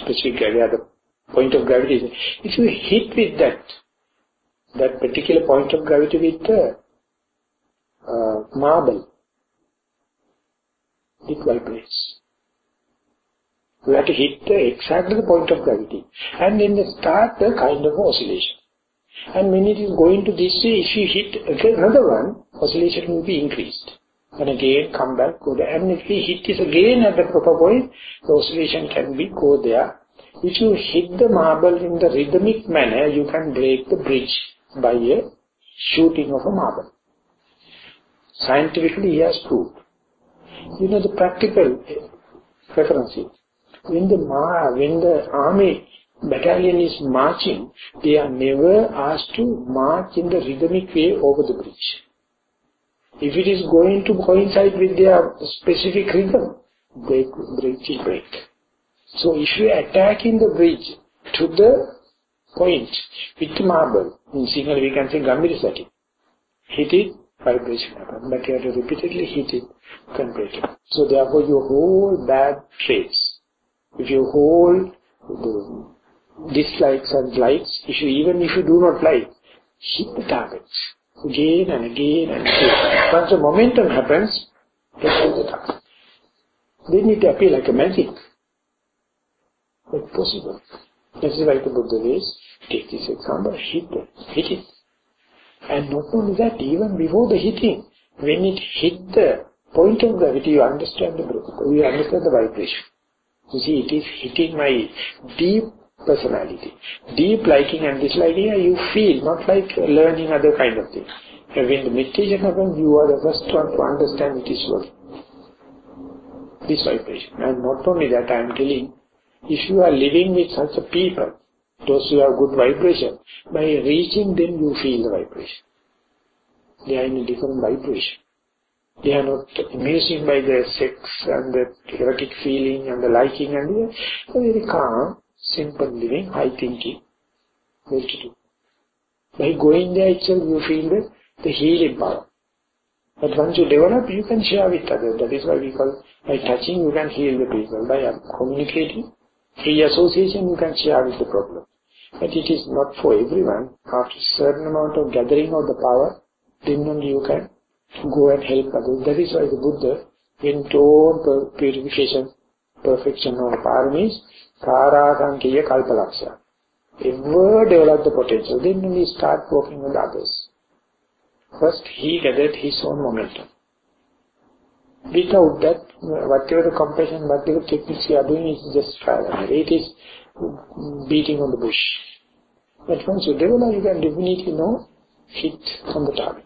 specific area, the point of gravity, if you hit with that, that particular point of gravity with the uh, marble, it vibrates. You have to hit the, exactly the point of gravity. And then start the kind of oscillation. And when it is going to this way, if you hit another one, oscillation will be increased. And again come back, go there. And if you hit this again at the proper point, the oscillation can be go there. If you hit the marble in the rhythmic manner, you can break the bridge by a shooting of a marble. Scientifically, he has proved. You know the practical eh, references. When the, ma when the army battalion is marching, they are never asked to march in the rhythmic way over the bridge. If it is going to coincide with their specific rhythm, the bridge will break. So if you attack in the bridge to the point with marble, in Sinhala we can say Gambhira setting, hit it, vibration happens. But you have to repeatedly hit it, can break it. So therefore your whole bad traits, if you hold the dislikes and likes, if you, even if you do not like, hit the targets again and again and again. Once the momentum happens, get to the target. Then it appear like a magic. But possible. This is why the Buddha says, take this example, hit it, hit it. And not only that, even before the hitting, when it hit the point of gravity, you understand the you understand the vibration. You see, it is hitting my deep personality. Deep liking and disliking you feel, not like learning other kind of things. And when the meditation happens, you are the first one to understand it is working. This vibration. And not only that, I am telling, if you are living with such a people, those who have good vibration, by reaching them you feel the vibration. They are in a different vibration. They are not amusing by the sex and the erotic feeling and the liking and they are very calm, simple living, high thinking, well to do. By going there itself you feel the, the healing power. But once you develop, you can share with others. That is why we call, by touching you can heal the people. By uh, communicating, free association you can share with the problem. But it is not for everyone. After a certain amount of gathering of the power, then only you can go and help others. That is why the Buddha went on purification, perfection of paramis, Karasankiya Kalpalaksha. Ever develop the potential, then only start working with others. First, he gathered his own momentum. Without that, whatever the compassion, whatever techniques you are doing is just trial It is beating on the bush. But once you develop, you can definitely know hit on the target.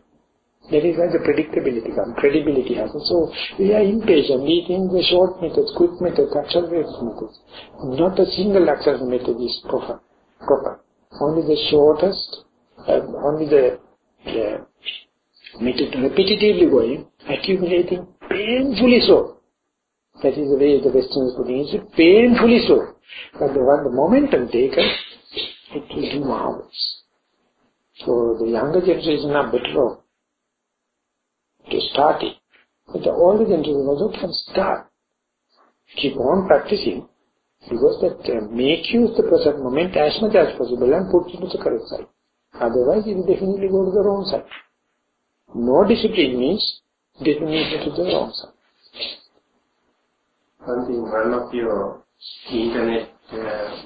That is why the predictability comes, credibility happens. So we are impatient. We think the short methods, quick methods, accelerated methods. Not a single accelerated method is proper. proper. Only the shortest, uh, only the, method repetitively going, accumulating painfully so. That is the way the Westerners putting it, painfully so. But the one, the momentum taken, it will do marvels. So the younger generation are better off to start it. But the older generation also can start. Keep on practicing because that uh, make use the present moment as much as possible and put it to the correct side. Otherwise you will definitely go to the wrong side. No discipline means definitely to the wrong side. Something, one of your internet uh,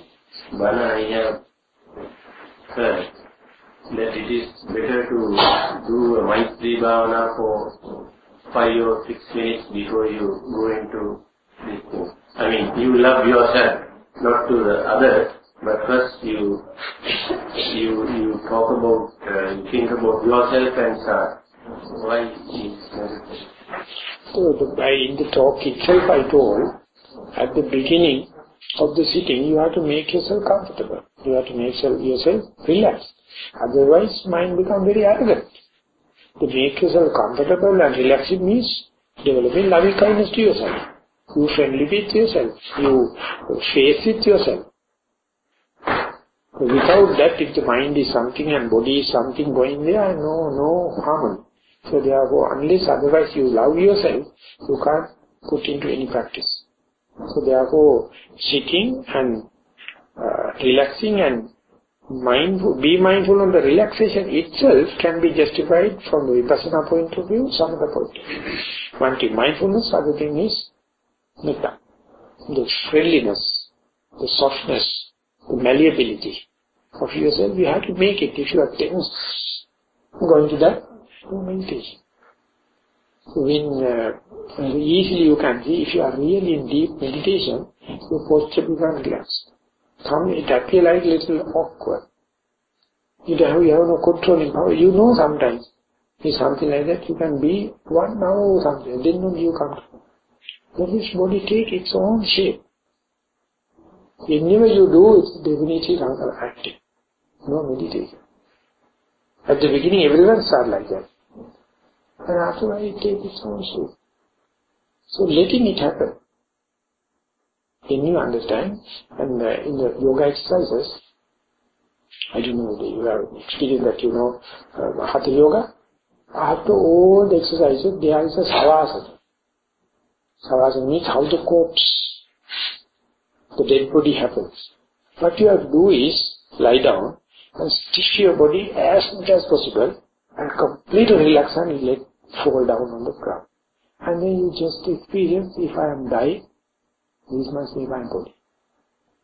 bana I have heard that it is better to do a Maitri Bhavana for five or six minutes before you go into this thing. I mean, you love yourself, not to the others, but first you you you talk about, uh, you think about yourself and start. Why is? So by in the talk itself I told, at the beginning of the sitting, you have to make yourself comfortable. You have to make yourself relaxed. Otherwise, mind become very arrogant. To make yourself comfortable and relaxing means developing loving kindness to yourself. You friendly with yourself. You face with yourself. Without that, if the mind is something and body is something going there, no, no harmony. So therefore, unless otherwise you love yourself, you can't put into any practice. So therefore, sitting and uh, relaxing and mindful, be mindful on the relaxation itself can be justified from the vipassana point of view, some other point of view. One thing mindfulness, other thing is metta. The friendliness, the softness, the malleability of yourself, you have to make it. If you are tense, going to that, no meditation. When uh, easily you can see, if you are really in deep meditation, your posture becomes relaxed. Some it appear like little awkward. You have, you have no controlling power. You know sometimes. If something like that, you can be one hour something. Then only you come to. Let this body take its own shape. Whenever you do, it's definitely active. No meditation. At the beginning, everyone start like that. And afterwards, it takes its own shape. So letting it happen. When you understand, and uh, in the yoga exercises, I don't know whether you have experienced that, you know, uh, Hatha Yoga. After all the exercises, there is a Savasana. Savasana means how the corpse, the dead body happens. What you have to do is lie down and stiff your body as much as possible and completely relax and let fall down on the ground. And then you just experience if I am dying, this must be my body.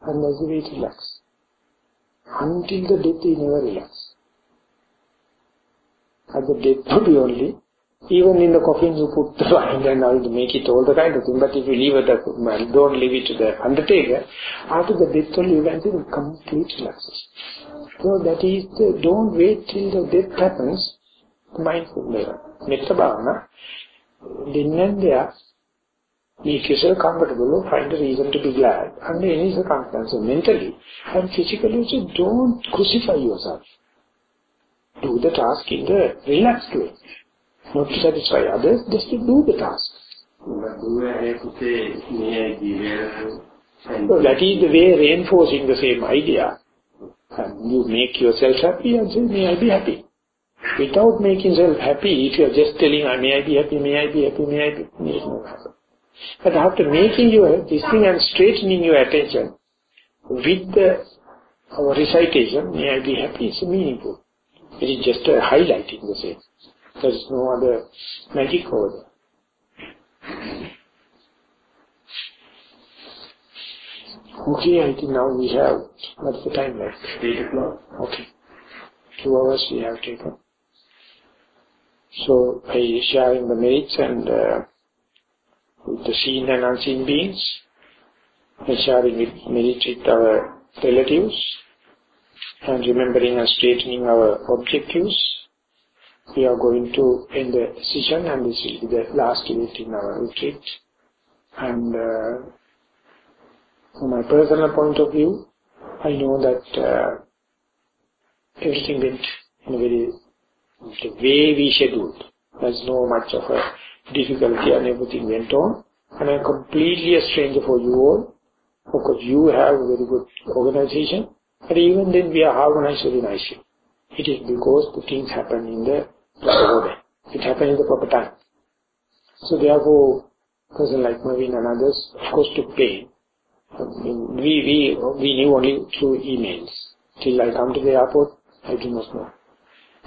And that's the way to relax. Until the death, he never relax. At the death body only, even in the coffin you put the wine and all make it all the kind of thing, but if you leave it, uh, don't leave it to the undertaker, after the death only you can see the complete relaxation. So that is, the, don't wait till the death happens, mindful level. Metta Bhavana, then and there, Make yourself comfortable, find a reason to be glad under any circumstance, mentally and physically also don't crucify yourself. Do the task in the relaxed way. Not to satisfy others, just to do the task. But do I have to say, may I be well? So that is the way reinforcing the same idea. And you make yourself happy and say, may I be happy. Without making yourself happy, if you are just telling, may I be happy, may I be happy, may I be, may it not happen. But after making your this thing and straightening your attention with the our recitation, may I be happy, it's meaningful. It is just a highlighting the same. There is no other magic over there. Okay, I think now we have, what's the time left? 8 o'clock. Okay. Two hours we have taken. So, by sharing the merits and uh, with the seen and unseen beings, and sharing with merit our relatives, and remembering and straightening our objectives, we are going to end the session and this will be the last event in our retreat. And uh, from my personal point of view, I know that uh, everything went in a very, the way we scheduled. There's no much of a difficulty and everything went on. And I'm completely a stranger for you all. Of course, you have a very good organization. But even then, we are harmonized very nicely. It is because the things happen in the proper order. It happened in the proper time. So therefore, person like Marvin and others, of course, took pain. we, we, we knew only through emails. Till I come to the airport, I do not know.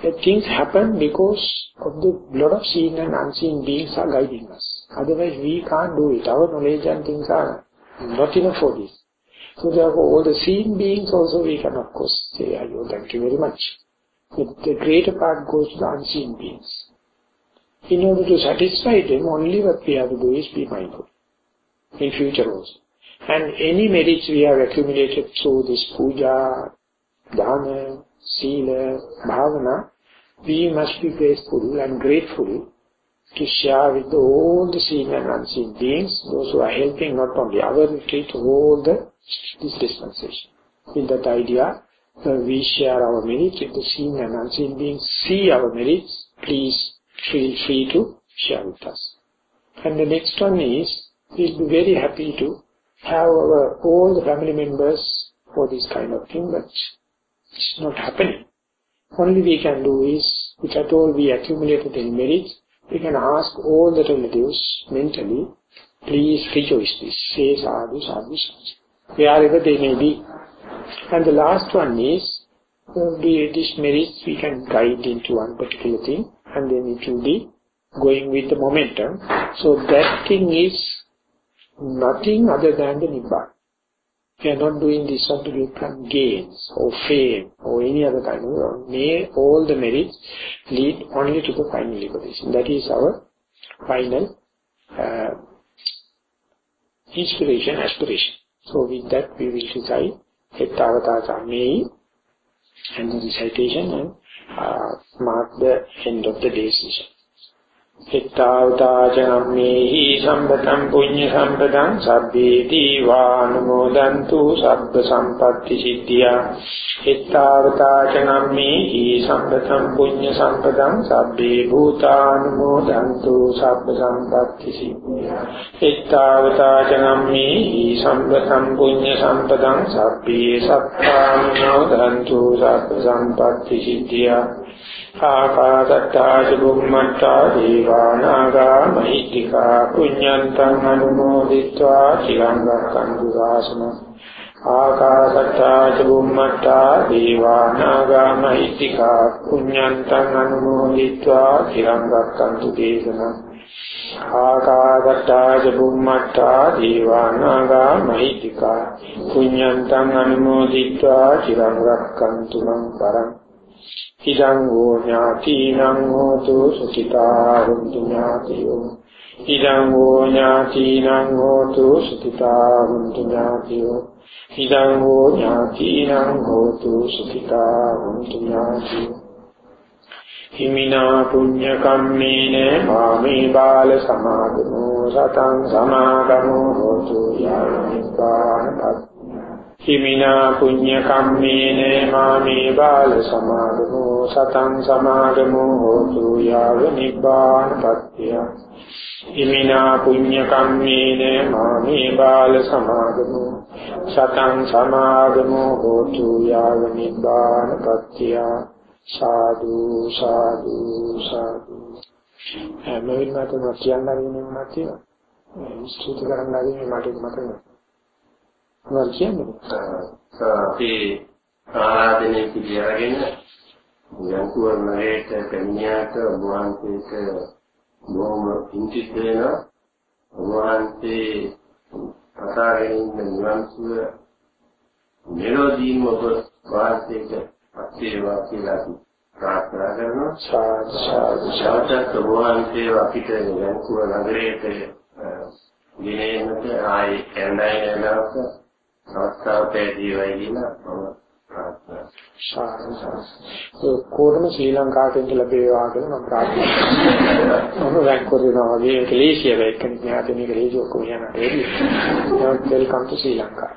That things happen because of the lot of seen and unseen beings are guiding us. Otherwise we can't do it. Our knowledge and things are not enough for this. So therefore all the seen beings also we can of course say, Ayo, thank you very much. But the greater part goes to the unseen beings. In order to satisfy them, only what we have to do is be mindful. In future also. And any merits we have accumulated through this puja, dana, sila, bhavana, we must be grateful and grateful to share with all the seen and unseen beings, those who are helping not only our retreat, all the this dispensation. With that idea, we share our merits with the seen and unseen beings, see our merits, please feel free to share with us. And the next one is, we'll be very happy to have our, all the family members for this kind of thing, but it's not happening. Only we can do is If at all we accumulated any merits, we can ask all the relatives mentally, please rejoice this, say sadhu, sadhu, sadhu, wherever they may be. And the last one is, uh, we, this merits we can guide into one particular thing, and then it will be going with the momentum. So that thing is nothing other than the Nibbana. We are not doing this one to get gains or fame or any other kind of May all the merits lead only to the final liberation. That is our final uh, inspiration, aspiration. So with that we will recite Ettavata May and the recitation and uh, mark the end of the day session. හිතාවතාචනම්මේහි සම්පතම් පුඤ්ඤ සම්පතං සබ්බේ දීවානුමෝදන්තු සබ්බ සම්පත්‍ති සිද්ධියා. හිතාවතාචනම්මේහි සම්පතම් පුඤ්ඤ සම්පතං සබ්බේ භූතානුමෝදන්තු සබ්බ සම්පත්‍ති සිද්ධියා. හිතාවතාචනම්මේහි සම්පතම් පුඤ්ඤ සම්පතං සබ්බේ සත්තානුමෝදන්තු සබ්බ සම්පත්‍ති සිද්ධියා. ආකාසට්ටා චුම්මට්ටා දීවානාගා මහිත්‍තිකා පුඤ්ඤන්තං අනුමෝදිත්වා චිරංගක්ඛන් දුසාසන ආකාසට්ටා චුම්මට්ටා දීවානාගා මහිත්‍තිකා පුඤ්ඤන්තං අනුමෝදිත්වා චිරංගක්ඛන් දුදේශන ආකාසට්ටා චුම්මට්ටා දීවානාගා මහිත්‍තිකා පුඤ්ඤන්තං අනුමෝදිත්වා චිරංගක්ඛන් තුමන් පරං ඉදං හෝ ඥාතිනං හෝතු සුඛිතා හුන්තු ඥාතියෝ. ඉදං හෝ ඥාතිනං හෝතු සුඛිතා හුන්තු ඥාතියෝ. ඉදං හෝ ඥාතිනං හෝතු සුඛිතා හුන්තු ඥාතියෝ. හිමිනා පුඤ්ඤ කම්මේන මාමේ බාල සමාගමෝ සතං සමාගමෝ හෝතු යානිපානපත් හිමිනා පුඤ්ඤ කම්මේන මාමේ බාල සමාගමෝ සතං සමාගමෝ හෝතු යාව නිබ්බානපත්ත්‍ය හිමිනා පුඤ්ඤ කම්මේන මාමේ බාල සමාගමෝ සතං සමාගමෝ හෝතු යාව නිබ්බානපත්ත්‍ය සාදු සාදු සාදු. හැම වෙලාවෙම කියන්න හරිනේ මම තියෙනවා ස්තුති කරන්න හරිනේ මට මතක මොනවද කියන්නේ? අපේ ආරාධනය පිළිඅරගෙන යන්කුවර නගරයට පැමිණියාට වහන්සේට බොහොම පිංචිත් වෙනවා. වහන්සේ අසාගෙන ඉන්න නිවන් සුව මෙලොදීම ඔබ වහන්සේට අත්වේවා කියලා ප්‍රාර්ථනා කරනවා. සාදු සාදු සාදු වහන්සේ අපිට යන්කුවර නගරයට ගෙනෙන්නට ආයේ කැනඩාවේ යනවාට අවස්ථාව පැහැදිලිවයි කියලා මම ප්‍රාර්ථනා කොහොම ශ්‍රී ලංකාවෙන් ලැබේවා කියලා මම ප්‍රාර්ථනා කරනවා. මම වැක්කොරිනවා වගේ ක්ලේශිය වෙක්කෙන ඥාති මේක ලේසි ඔක්කොම යනවා. Welcome to Sri Lanka.